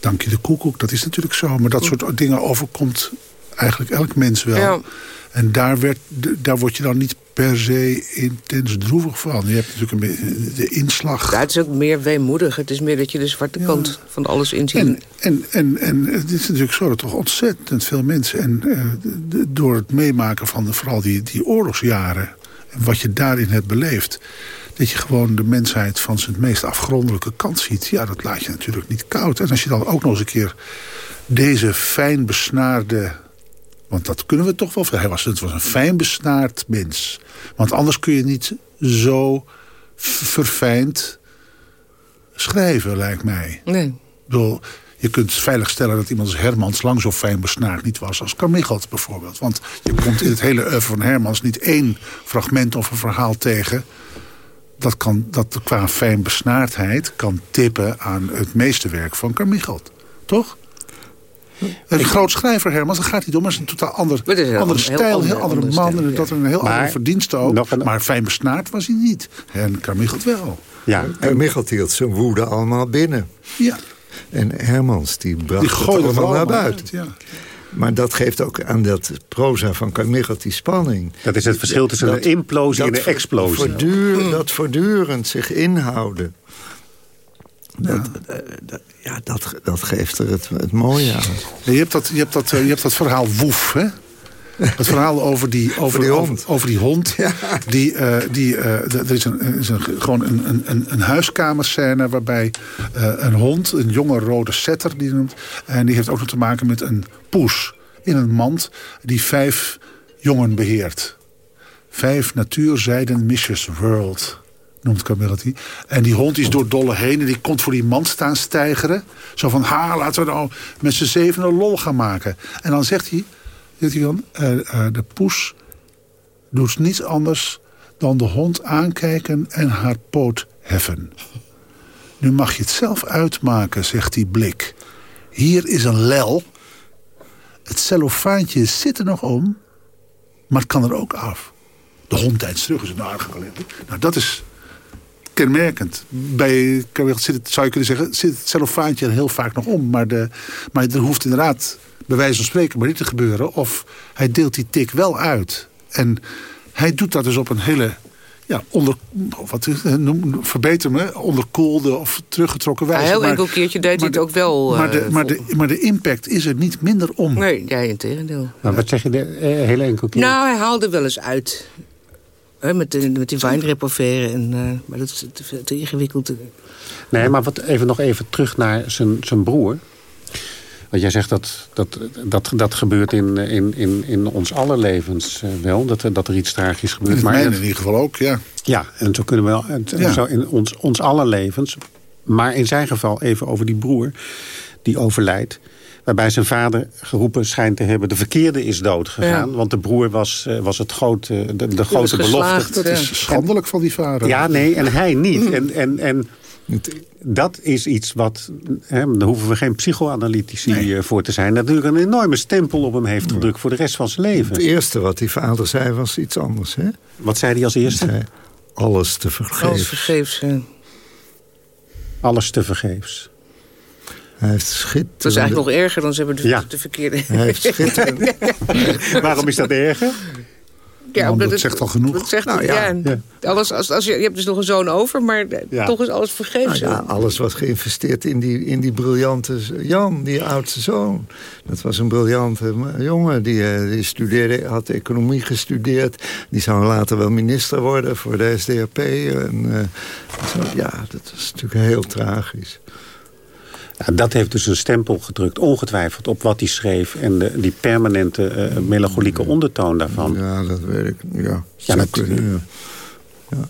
Dank je de koekoek, dat is natuurlijk zo. Maar dat soort dingen overkomt eigenlijk elk mens wel. Ja. En daar, werd, daar word je dan niet per se intens droevig van. Je hebt natuurlijk een beetje de inslag. Ja, het is ook meer weemoedig. Het is meer dat je de zwarte kant van alles inziet. En, en, en, en het is natuurlijk zo dat toch ontzettend veel mensen... en eh, door het meemaken van de, vooral die, die oorlogsjaren... en wat je daarin hebt beleefd... dat je gewoon de mensheid van zijn meest afgrondelijke kant ziet... ja, dat laat je natuurlijk niet koud. En als je dan ook nog eens een keer deze fijn besnaarde... want dat kunnen we toch wel... Hij was, het was een fijn besnaard mens. Want anders kun je niet zo verfijnd schrijven, lijkt mij. Nee. Ik bedoel, je kunt veilig stellen dat iemand als Hermans lang zo fijn besnaard niet was als Carmichelt bijvoorbeeld. Want je komt in het hele oeuvre van Hermans niet één fragment of een verhaal tegen... dat, kan, dat qua fijn besnaardheid kan tippen aan het meeste werk van Carmichelt. Toch? Een groot schrijver, Hermans, dat gaat niet om. Maar het is een totaal ander, het is een andere heel stijl, ander- heel andere andere man. stijl, en ja. dat een heel Maar- andere verdienste ook. Een- Maar fijn besnaard was hij niet. En Carmichelt wel. Ja, En Michelt hield zijn woede allemaal binnen. Ja. En Hermans, die bracht Die het allemaal naar buiten. uit, ja. Maar dat geeft ook aan dat proza van Carmichael die spanning. Dat is het verschil tussen Dat- een implosie en een explosie. dat voortdurend zich inhouden. Dat, eh, dat- ja, dat, dat geeft er het, het mooie aan. Ja, je, hebt dat, je, hebt dat, eh, je hebt dat verhaal Woef, hè? Het verhaal over die, over, die hond. Over, die hond. Die, eh, die, er is, een, is een, gewoon een, een- een, huiskamerscène waarbij een hond, een jonge rode setter die noemt. En die heeft ook nog te maken met een poes in een mand die vijf jongen beheert. Vijf natuurzijden Mrs. World noemt Camilla die. En die hond is door dolle heen en die komt voor die mand staan stijgeren. Zo van, ha, laten we nou met z'n zeven een lol gaan maken. En dan zegt hij, zegt hij dan, eh, eh, de poes doet niets anders dan de hond aankijken en haar poot heffen. Nu mag je het zelf uitmaken, zegt die blik. Hier is een lel. Het cellofaantje zit er nog om, maar het kan er ook af. De hond tijdens terug is een aardige kalender. Nou, dat is kenmerkend. Bij Carrel zit het, zou je kunnen zeggen, zit het cellofaantje er heel vaak nog om. Maar, de, maar er hoeft inderdaad, bij wijze van spreken, maar niet te gebeuren. Of hij deelt die tik wel uit. En hij doet dat dus op een hele, ja, onder, wat is, het, noem, verbeter me, onderkoelde of teruggetrokken wijze. heel Maar- enkel keertje deed hij het ook wel. maar de, eh, maar, de, maar de impact is er niet minder om. Nee, ja, in tegendeel. Maar wat zeg je, de eh, hele enkel keer? Nou, hij haalde wel eens uit. Hè, met, de, met die wijnrep-affaire. En, eh, maar dat is te, te ingewikkeld. Nee, maar wat, even nog even terug naar zijn, zijn broer. Want jij zegt dat dat, dat, dat gebeurt in, in, in, in ons aller levens eh, wel. Dat, er- dat er iets tragisch In gebeurt. het Maar in ieder geval ook, ja. ja, en zo kunnen we wel. het- Ja. Zo in ons, ons aller levens. Maar in zijn geval even over die broer die overlijdt. Waarbij zijn vader geroepen schijnt te hebben... de verkeerde is dood gegaan. Want de broer was, eh, was het grote, de, de grote belofte. Dat is schandelijk van die vader. Ja, nee, en hij niet. En, en, en dat is iets wat... Hè, daar hoeven we geen psychoanalytici eh, voor te zijn. Dat natuurlijk een enorme stempel op hem heeft gedrukt... voor de rest van zijn leven. Het eerste wat die vader zei was iets anders, hè? Wat zei hij als eerste? Hij zei, alles te vergeven. Alles vergeefs. eh. Alles te vergeefs. Hij heeft schitterende... Dat is eigenlijk nog erger dan ze hebben de, Ja. de verkeerde... Hij heeft schitterend... Waarom is dat erger? Ja, omdat dat het- zegt al genoeg. Dat zegt, Nou, ja. ja. Alles, als, als je, je hebt dus nog een zoon over, maar Ja. toch is alles vergeefs. Nou ja, alles was geïnvesteerd in die, in die briljante Jan, die oudste zoon. Dat was een briljante jongen. Die, eh, die studeerde, had economie gestudeerd. Die zou later wel minister worden voor de SDAP. En, eh, zo, ja, dat was natuurlijk heel tragisch. Ja, dat heeft dus een stempel gedrukt, ongetwijfeld, op wat hij schreef... en de, die permanente eh, melancholieke ondertoon daarvan. Ja, dat weet ik. Ja, Ja, kunnen, ja.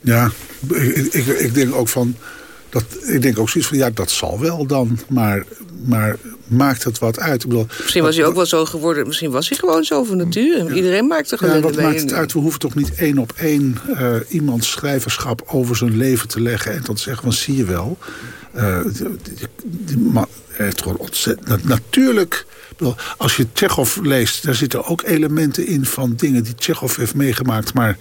Ja, ik, ik, ik denk ook van... Dat, ik denk ook zoiets van, ja, dat zal wel dan. Maar, maar maakt het wat uit? Ik bedoel, Misschien was hij ook wel zo geworden. Misschien was hij gewoon zo van natuur. Iedereen maakt er Ja, gewoon wat maakt het uit? We hoeven toch niet één op één eh, iemands schrijverschap over zijn leven te leggen en dan te zeggen van zie je wel. Eh, die, man heeft gewoon ontzettend. na- Natuurlijk, als je Tsjechov leest, daar zitten ook elementen in van dingen die Tsjechov heeft meegemaakt. Maar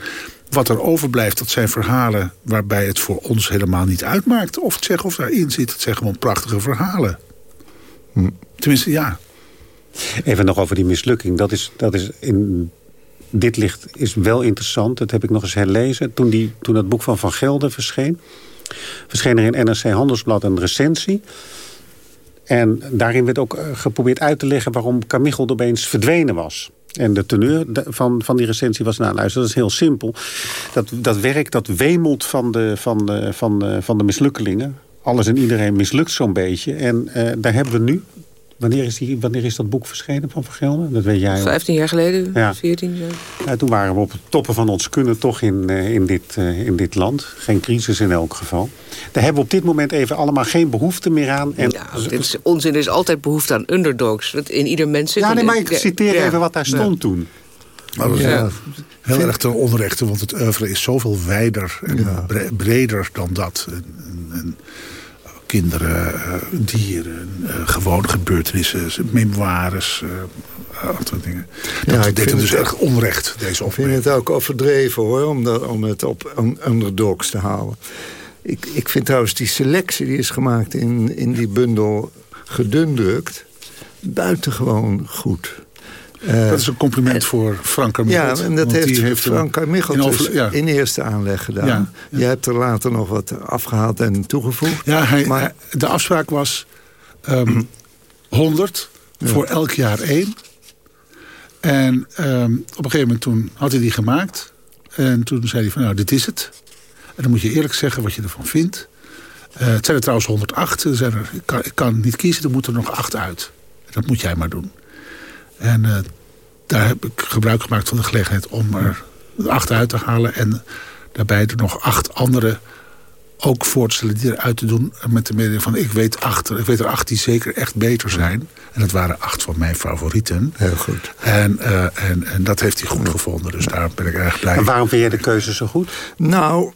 wat er overblijft, dat zijn verhalen waarbij het voor ons helemaal niet uitmaakt of Tsjechov daarin zit. Het zijn gewoon prachtige verhalen. Tenminste, ja. Even nog over die mislukking. Dat is, dat is in dit licht is wel interessant. Dat heb ik nog eens herlezen. Toen, die, toen het boek van Van Gelder verscheen... verscheen er in NRC Handelsblad een recensie. En daarin werd ook eh, geprobeerd uit te leggen... waarom Carmichael opeens verdwenen was. En de teneur van, van die recensie was... nou luister, dat is heel simpel. Dat, dat werk, dat wemelt van de, van, de, van, van de mislukkelingen. Alles en iedereen mislukt zo'n beetje. En eh, daar hebben we nu... Wanneer is, die, wanneer is dat boek verschenen van Van Gelder? Dat weet jij wel. 15 jaar geleden, Ja. 14 jaar. Ja, toen waren we op het toppen van ons kunnen toch in, eh, in, dit, eh, in dit land. Geen crisis in elk geval. Daar hebben we op dit moment even allemaal geen behoefte meer aan. En, Ja, dit is onzin. Er is altijd behoefte aan underdogs. Dat in ieder mens zit ja, nee, maar ik citeer ja. even wat daar stond toen. Maar dat is Ja. heel erg ten onrechte, want het oeuvre is zoveel wijder en bre- breder dan dat. En, en- en kinderen, eh, dieren, eh, gewoon gebeurtenissen, memoires, eh, dat soort dingen. Dat Ja, ik deed hem dus het- erg onrecht, deze Ik vind opmerking. het ook overdreven hoor, om, dat, om het op un- underdogs te halen. ik, ik vind trouwens die selectie die is gemaakt in, in die bundel gedundrukt... buitengewoon goed. Uh, dat is een compliment voor Frank Carmichelt. Ja, en dat heeft, heeft Frank in, dus ja. in, eerste aanleg gedaan. Ja, ja. Je hebt er later nog wat afgehaald en toegevoegd. Ja, hij, maar, de afspraak was um, 100 voor elk jaar één. En um, op een gegeven moment toen had hij die gemaakt. En toen zei hij van nou, dit is het. En dan moet je eerlijk zeggen wat je ervan vindt. Uh, het zijn er trouwens 108. Er zijn er, ik, kan, ik kan niet kiezen, er moeten er nog acht uit. Dat moet jij maar doen. En uh, daar heb ik gebruik gemaakt van de gelegenheid om er acht uit te halen. En daarbij er nog acht andere ook voor te stellen die eruit te doen. Met de mededeling van ik weet acht, ik weet er acht die zeker echt beter zijn. En dat waren acht van mijn favorieten. Heel goed. En, uh, en, en dat heeft hij goed gevonden. Dus daar ben ik erg blij En waarom vind jij de keuze zo goed? Nou,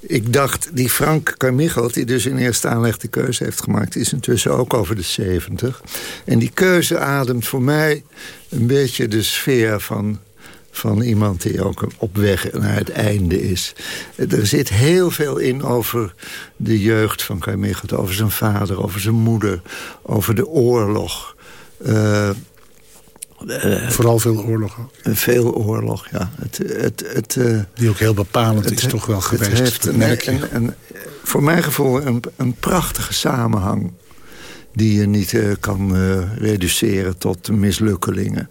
ik dacht, die Frank Carmichelt, die dus in eerste aanleg de keuze heeft gemaakt... is intussen ook over de 70. En die keuze ademt voor mij een beetje de sfeer van van iemand die ook op weg naar het einde is. Er zit heel veel in over de jeugd van Carmichael. Over zijn vader, over zijn moeder, over de oorlog. Uh, uh, Vooral veel oorlogen. Veel oorlog, ja. Het, het, het, uh, Die ook heel bepalend is toch wel geweest. Het heeft een, een, een, voor mijn gevoel een, een prachtige samenhang... die je niet kan reduceren tot mislukkelingen.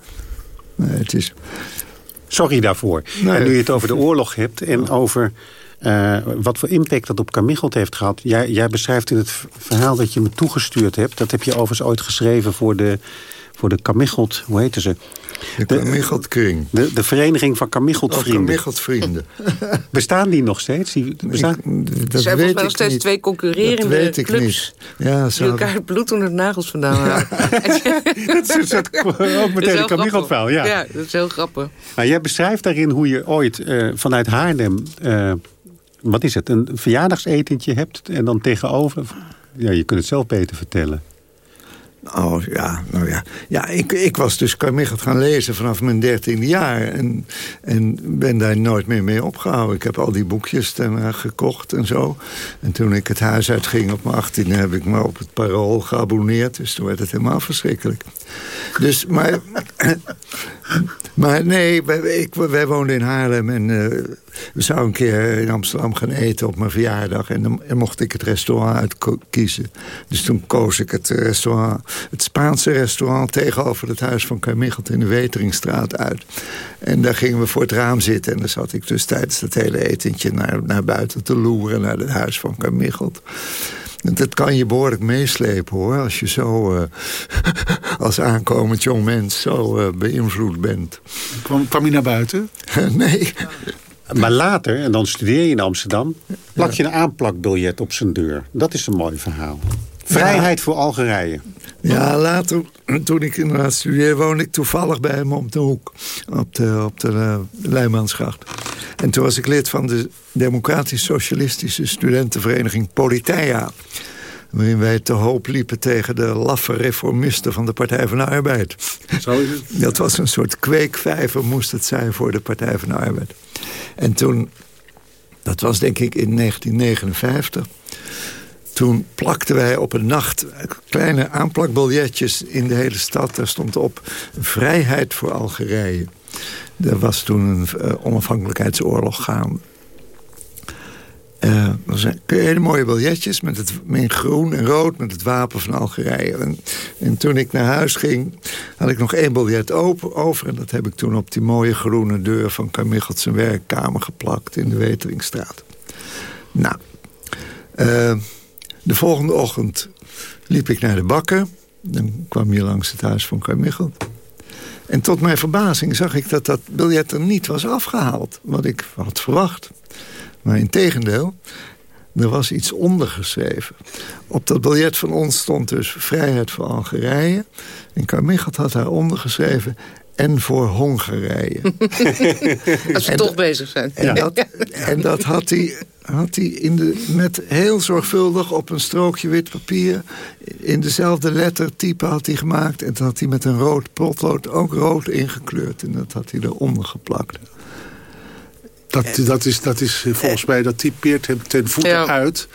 Nee, het is... Sorry daarvoor. En nu je het over de oorlog hebt en over uh, wat voor impact dat op Carmichelt heeft gehad. Jij, jij, beschrijft in het verhaal dat je me toegestuurd hebt... dat heb je overigens ooit geschreven voor de, voor de Carmichelt... hoe heette ze? De Carmichelt-kring. De, de vereniging van Carmichelt-vrienden. Oh, vrienden bestaan die nog steeds? Die bestaan... Ik, dat zijn volgens nog steeds niet. twee concurrerende weet ik clubs... Niet. Ja, zo... die elkaar het bloed onder de nagels vandaan halen. dat is ook meteen een Carmichelt-verhaal, ja. Ja, dat is heel grappig. Nou, jij beschrijft daarin hoe je ooit uh, vanuit Haarlem... Uh, wat is het, een verjaardagsetentje hebt... en dan tegenover... Ja, je kunt het zelf beter vertellen. Oh ja, nou ja. Ja, ik, ik was dus Carmichelt gaan lezen vanaf mijn dertiende jaar. En, en ben daar nooit meer mee opgehouden. Ik heb al die boekjes daarna gekocht en zo. En toen ik het huis uitging op mijn achttiende... heb ik me op het parool geabonneerd. Dus toen werd het helemaal verschrikkelijk. Dus, maar... maar nee, wij, ik, wij woonden in Haarlem en... Uh, we zouden een keer in Amsterdam gaan eten op mijn verjaardag. En dan mocht ik het restaurant uitkiezen. Dus toen koos ik het restaurant het Spaanse restaurant tegenover het huis van Carmichelt in de Weteringstraat uit. En daar gingen we voor het raam zitten. En dan zat ik dus tijdens dat hele etentje naar, naar buiten te loeren... naar het huis van Carmichelt. Dat kan je behoorlijk meeslepen hoor. Als je zo uh, als aankomend jong mens zo uh, beïnvloed bent. Kwam, kwam je naar buiten? nee. Maar later, en dan studeer je in Amsterdam... plak je een aanplakbiljet op zijn deur. Dat is een mooi verhaal. Vrijheid voor Algerije. Ja, later, toen ik inderdaad studeerde, woonde ik toevallig bij hem op de hoek. Op de, op de uh. En toen was ik lid van de Democratisch-Socialistische Studentenvereniging Politeia. Waarin wij te hoop liepen tegen de laffe reformisten van de Partij van de Arbeid. Dat was een soort kweekvijver moest het zijn voor de Partij van de Arbeid. En toen, dat was denk ik in 1959 toen plakten wij op een nacht kleine aanplakbiljetjes in de hele stad. Daar stond op vrijheid voor Algerije. Er was toen een uh, onafhankelijkheidsoorlog gaande. Uh, er zijn hele mooie biljetjes met het, in groen en rood met het wapen van Algerije. En, en, toen ik naar huis ging, had ik nog één biljet open, over. En dat heb ik toen op die mooie groene deur van Carmichelt zijn werkkamer geplakt in de Weteringstraat. Nou, uh, de volgende ochtend liep ik naar de bakker. Dan kwam je langs het huis van Carmichel. En tot mijn verbazing zag ik dat dat biljet er niet was afgehaald. Wat ik had verwacht. Maar in tegendeel, er was iets ondergeschreven. Op dat biljet van ons stond dus vrijheid voor Algerije. En Carmichelt had daar ondergeschreven en voor Hongarije. Als we toch bezig zijn. En, dat, en dat had hij had hij in de, met heel zorgvuldig op een strookje wit papier... in dezelfde lettertype had hij gemaakt. En dat had hij met een rood potlood ook rood ingekleurd. En dat had hij eronder geplakt. Dat, dat, is, dat is volgens mij, dat typeert hem ten voeten Ja. uit.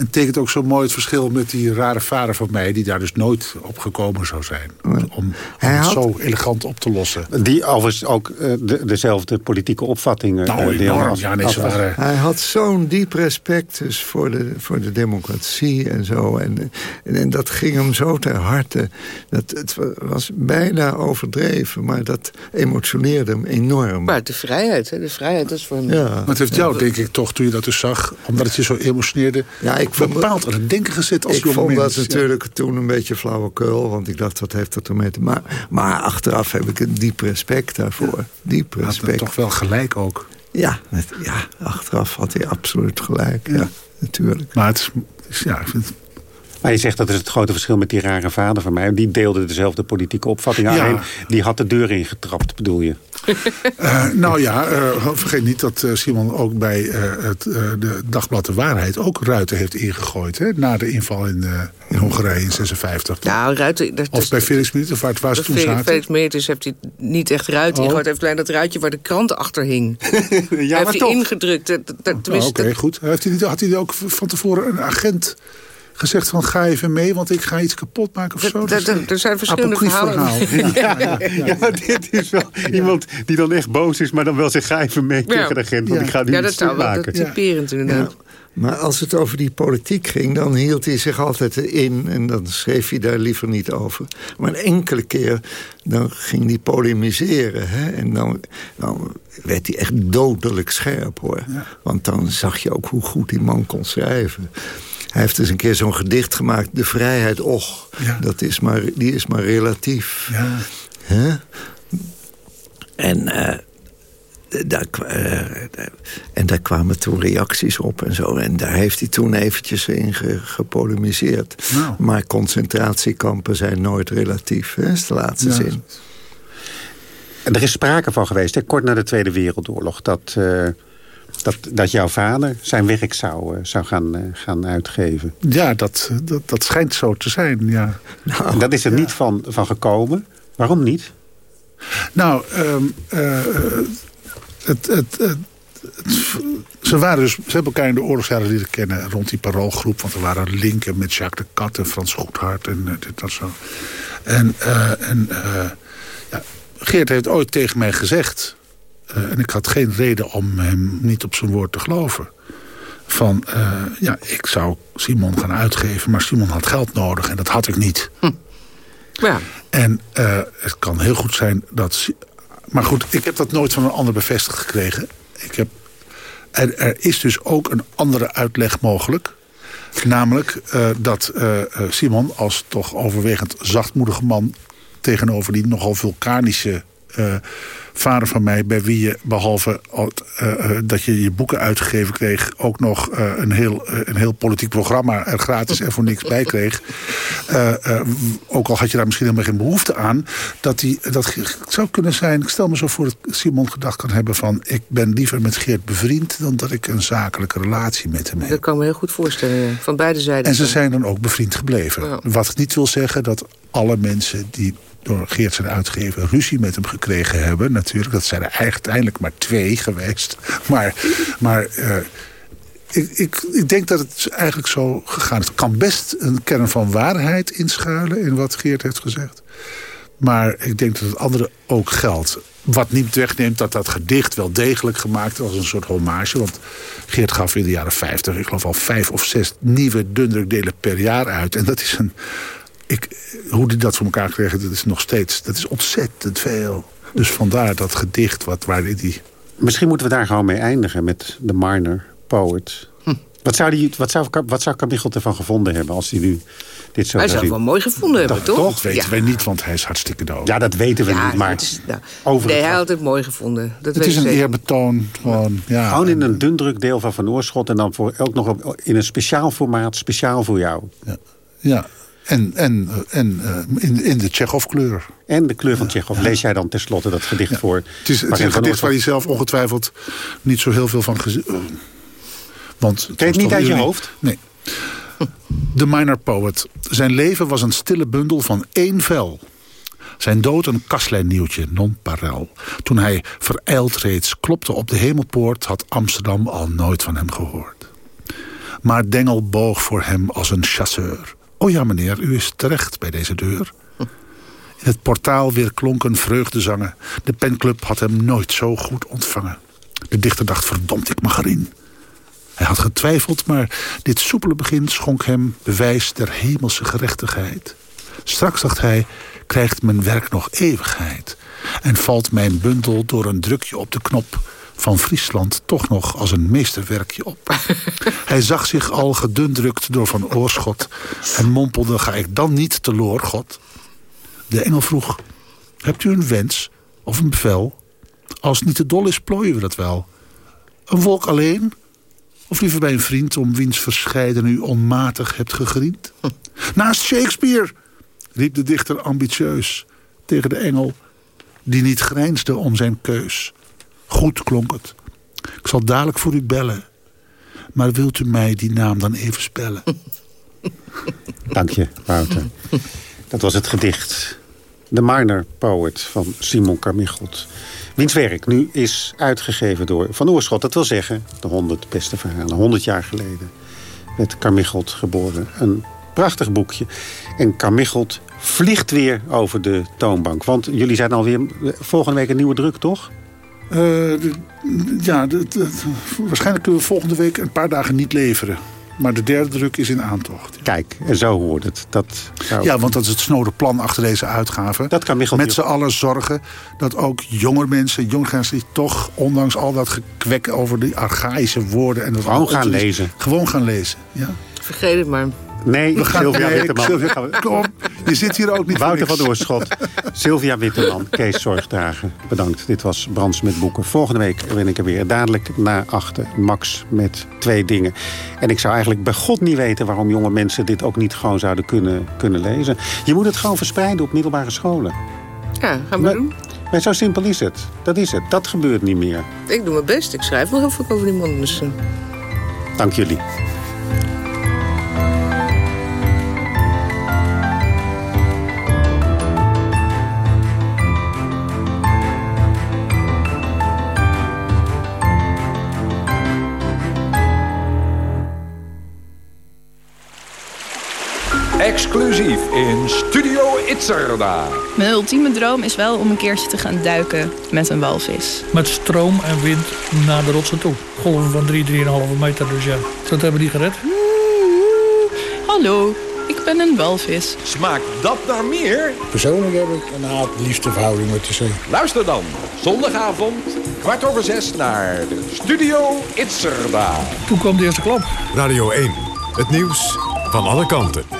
En tekent ook zo mooi het verschil met die rare vader van mij... die daar dus nooit op gekomen zou zijn. Om, het had- zo elegant op te lossen. Die overigens ook eh, de, dezelfde politieke opvattingen Nou, eh, enorm. als- Ja, nee, ze waren- Hij had zo'n diep respect dus voor, de, voor de democratie en zo. En, en, en dat ging hem zo ter harte. Dat, het was bijna overdreven, maar dat emotioneerde hem enorm. Maar de vrijheid, hè? de vrijheid dat is voor hem... Ja. Maar het heeft jou, denk ik, toch, toen je dat dus zag... omdat het je zo emotioneerde... Ja, ik vond bepaald aan het denken gezet als ik jonge vond mens. dat natuurlijk toen een beetje flauwekul. Want ik dacht, wat heeft dat ermee te maken? Maar achteraf heb ik een diep respect daarvoor. Diep Ja, respect. toch wel gelijk ook. Ja, het- ja, achteraf had hij absoluut gelijk. Ja, natuurlijk. Maar het is, ja, ik vind het- Maar je zegt dat is het grote verschil met die rare vader van mij. Die deelde dezelfde politieke opvatting. Ja. Alleen die had de deur ingetrapt, bedoel je? Eh, nou ja, eh, vergeet niet dat eh, Simon ook bij het, de Dagblad de Waarheid... ook ruiten heeft ingegooid, hè, na de inval in, in Hongarije in 56. Nou, Ruiten... Dat, Of bij Felix Minuten, waar, waar ze toen zaten. Felix Meertens heeft hij niet echt ruit Oh. ingegooid. Hij heeft alleen dat ruitje waar de krant achter hing. ja, hij heeft hij ingedrukt. Dat, dat, tenminste, Oké, goed. Heeft hij niet, had hij ook van tevoren een agent gezegd van... ga even mee, want ik ga iets kapot maken of Dat- zo? dat- Dat is een er zijn verschillende verhalen. verhaal. Ja, ja, ja. Ja, maar dit is wel iemand die dan echt boos is... maar dan wel zegt, ga even mee Ja. tegen de agent... want Ja. ik ga nu ja, iets dat zou wel maken. dat typerend inderdaad. Maar als het over die politiek ging, dan hield hij zich altijd in. En dan schreef hij daar liever niet over. Maar een enkele keer, dan ging hij polemiseren. Hè? En dan, dan werd hij echt dodelijk scherp, hoor. Want dan zag je ook hoe goed die man kon schrijven. Hij heeft eens een keer zo'n gedicht gemaakt. De vrijheid, och, Ja. dat is maar, die is maar relatief. Ja. Hè? En, eh, daar, eh, daar- en daar kwamen toen reacties op en zo. En daar heeft hij toen eventjes in ge- gepolemiseerd. Nou. Maar concentratiekampen zijn nooit relatief, hè, is de laatste Ja. zin. En er is sprake van geweest, hè, kort na de Tweede Wereldoorlog... dat, eh, dat, dat jouw vader zijn werk zou, eh, zou gaan, eh, gaan uitgeven. Ja, dat, dat, dat schijnt zo te zijn, ja. En dat is er niet van, van gekomen. Waarom niet? Nou, ehm, eh, het, het, ze, waren dus, ze hebben elkaar in de oorlogsjaren leren kennen rond die paroolgroep. Want er waren linken met Jacques de Kat en Frans Goedhart en dit dat zo. En, en ja, Geert heeft ooit tegen mij gezegd... eh, en ik had geen reden om hem niet op zijn woord te geloven... van, eh, ja, ik zou Simon gaan uitgeven... maar Simon had geld nodig en dat had ik niet. Ja. En eh, het kan heel goed zijn dat... Maar goed, ik heb dat nooit van een ander bevestigd gekregen. Ik heb, en er is dus ook een andere uitleg mogelijk. Namelijk dat Simon als toch overwegend zachtmoedige man... tegenover die nogal vulkanische eh, vader van mij... bij wie je behalve eh, eh, dat je je boeken uitgegeven kreeg... ook nog een, heel, een heel politiek programma er gratis en voor niks bij kreeg. Ook al had je daar misschien helemaal geen behoefte aan... dat die, dat zou kunnen zijn... Ik stel me zo voor dat Simon gedacht kan hebben van... ik ben liever met Geert bevriend... dan dat ik een zakelijke relatie met hem heb. Dat kan me heel goed voorstellen, van beide zijden. En ze zijn dan ook bevriend gebleven. Ja. Wat niet wil zeggen dat alle mensen die door Geert zijn uitgegeven ruzie met hem gekregen hebben. Natuurlijk, dat zijn er uiteindelijk maar twee geweest. Maar, maar eh, ik, ik, ik denk dat het eigenlijk zo gegaan is. Kan best een kern van waarheid inschuilen in wat Geert heeft gezegd. Maar ik denk dat het andere ook geldt. Wat niet wegneemt dat dat gedicht wel degelijk gemaakt was een soort hommage. Want Geert gaf in de jaren 50, ik geloof al vijf of zes nieuwe dundrukdelen per jaar uit. En dat is een. Ik, hoe die dat voor elkaar kregen, dat is nog steeds. Dat is ontzettend veel. Dus vandaar dat gedicht wat, waarin die. Misschien moeten we daar gewoon mee eindigen met de Marner Poet. Wat zou, die, wat, zou, wat zou Carmichael ervan gevonden hebben als hij nu dit zo Hij zou het wel mooi gevonden hebben, Dat- toch? toch? Dat weten Ja. wij niet, want hij is hartstikke dood. Ja, dat weten we Ja, niet, maar is- ja. over Nee, het hij had het mooi gevonden. Dat het weet is een eerbetoon. Gewoon, ja. Gewoon in een dundrukdeel van Van Oorschot... en dan voor, ook nog op, in een speciaal formaat, speciaal voor jou. Ja, en, en, en eh, in, in de Tsjechov-kleur. En de kleur van Tsjechov. Lees jij dan tenslotte dat gedicht voor? Het is, het is een gedicht waar hij zelf ongetwijfeld niet zo heel veel van gezien. Want Ken je het niet uit je hoofd? Nee. The Minor Poet. Zijn leven was een stille bundel van één vel. Zijn dood een kastlijnnieuwtje, non parel. Toen hij verijld reeds klopte op de hemelpoort... had Amsterdam al nooit van hem gehoord. Maar Dengel boog voor hem als een chasseur. O ja, meneer, u is terecht bij deze deur. In het portaal weer klonken vreugdezangen. De penclub had hem nooit zo goed ontvangen. De dichter dacht, verdomd, ik mag erin. Hij had getwijfeld, maar dit soepele begin schonk hem bewijs der hemelse gerechtigheid. Straks, dacht hij, krijgt mijn werk nog eeuwigheid. En valt mijn bundel door een drukje op de knop van Friesland toch nog als een meesterwerkje op. hij zag zich al gedundrukt door Van Oorschot en mompelde, ga ik dan niet teloor, God? De engel vroeg, hebt u een wens of een bevel? Als niet te dol is, plooien we dat wel. Een wolk alleen? Of liever bij een vriend om wiens verscheiden u onmatig hebt gegriend? Naast Shakespeare, riep de dichter ambitieus tegen de engel... die niet grijnsde om zijn keus. Goed klonk het. Ik zal dadelijk voor u bellen. Maar wilt u mij die naam dan even spellen? Dank je, Wouter. Dat was het gedicht. De Minor Poet van Simon Carmichelt. Wiens werk nu is uitgegeven door Van Oorschot. Dat wil zeggen, de 100 beste verhalen. 100 jaar geleden werd Carmichelt geboren. Een prachtig boekje. En Carmichelt vliegt weer over de toonbank. Want jullie zijn alweer volgende week een nieuwe druk, toch? Uh, ja, de, de, waarschijnlijk kunnen we volgende week een paar dagen niet leveren. Maar de derde druk is in aantocht. Kijk, en zo hoort het. Dat zou... Ja, want dat is het snode plan achter deze uitgave. Dat kan Michel Met z'n allen zorgen dat ook jonger mensen, jonge die toch, ondanks al dat gekwek over die archaïsche woorden... En dat gewoon gaan lezen. Gewoon gaan lezen, ja. Vergeet het maar. Nee, We gaan, Sylvia nee, Witteman. Sylvia, kom, je zit hier ook niet Wouter van Oorschot, Sylvia Witteman, Kees Zorgdragen. Bedankt. Dit was Brands met Boeken. Volgende week ben ik er weer. Dadelijk na achter Max met twee dingen. En ik zou eigenlijk bij God niet weten... waarom jonge mensen dit ook niet gewoon zouden kunnen, kunnen lezen. Je moet het gewoon verspreiden op middelbare scholen. Ja, gaan we doen. Maar zo simpel is het. Dat is het. Dat gebeurt niet meer. Ik doe mijn best. Ik schrijf nog heel veel over die uh... Dank jullie. Exclusief in Studio Itzerda. Mijn ultieme droom is wel om een keertje te gaan duiken met een walvis. Met stroom en wind naar de rotsen toe. Golven van 3, 3,5 meter, dus ja. Dat hebben die gered. Hallo, ik ben een walvis. Smaakt dat naar meer? Persoonlijk heb ik een haat-liefde verhouding met de zee. Luister dan, zondagavond, kwart over zes, naar de Studio Itzerda. Toen kwam de eerste klap. Radio 1, het nieuws van alle kanten.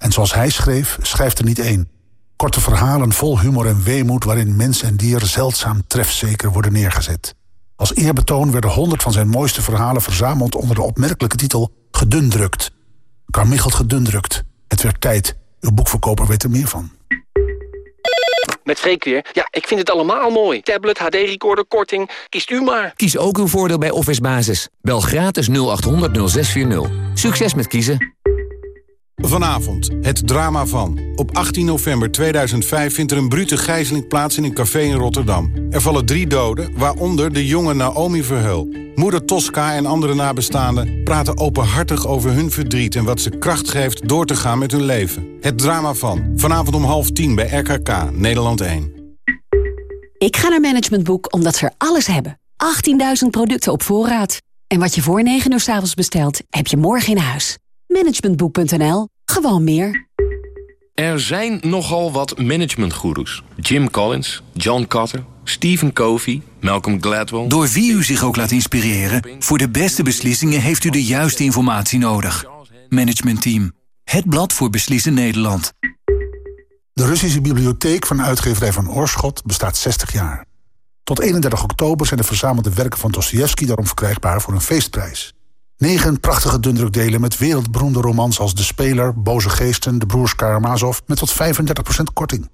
En zoals hij schreef, schrijft er niet één. Korte verhalen vol humor en weemoed... waarin mens en dier zeldzaam trefzeker worden neergezet. Als eerbetoon werden honderd van zijn mooiste verhalen verzameld... onder de opmerkelijke titel Gedundrukt. Carmichelt gedundrukt. Het werd tijd. Uw boekverkoper weet er meer van. Met Freek weer. Ja, ik vind het allemaal mooi. Tablet, HD-recorder, korting. Kiest u maar. Kies ook uw voordeel bij Office Basis. Bel gratis 0800 0640. Succes met kiezen. Vanavond, het drama van. Op 18 november 2005 vindt er een brute gijzeling plaats in een café in Rotterdam. Er vallen drie doden, waaronder de jonge Naomi Verheul. Moeder Tosca en andere nabestaanden praten openhartig over hun verdriet... en wat ze kracht geeft door te gaan met hun leven. Het drama van. Vanavond om half tien bij RKK, Nederland 1. Ik ga naar Management Boek omdat ze er alles hebben. 18.000 producten op voorraad. En wat je voor 9 uur s avonds bestelt, heb je morgen in huis. Managementboek.nl. Gewoon meer. Er zijn nogal wat managementgoeroes. Jim Collins, John Cotter, Stephen Covey, Malcolm Gladwell... Door wie u zich ook laat inspireren... voor de beste beslissingen heeft u de juiste informatie nodig. Management Team. Het blad voor beslissen Nederland. De Russische bibliotheek van uitgeverij van Oorschot bestaat 60 jaar. Tot 31 oktober zijn de verzamelde werken van Dostoevsky daarom verkrijgbaar voor een feestprijs. Negen prachtige dundrukdelen met wereldberoemde romans als De Speler, Boze Geesten, De Broers Karamazov met tot 35% korting.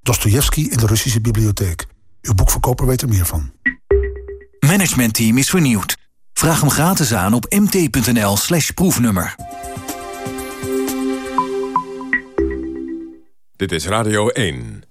Dostoevsky in de Russische bibliotheek. Uw boekverkoper weet er meer van. Managementteam is vernieuwd. Vraag hem gratis aan op mt.nl slash proefnummer. Dit is Radio 1.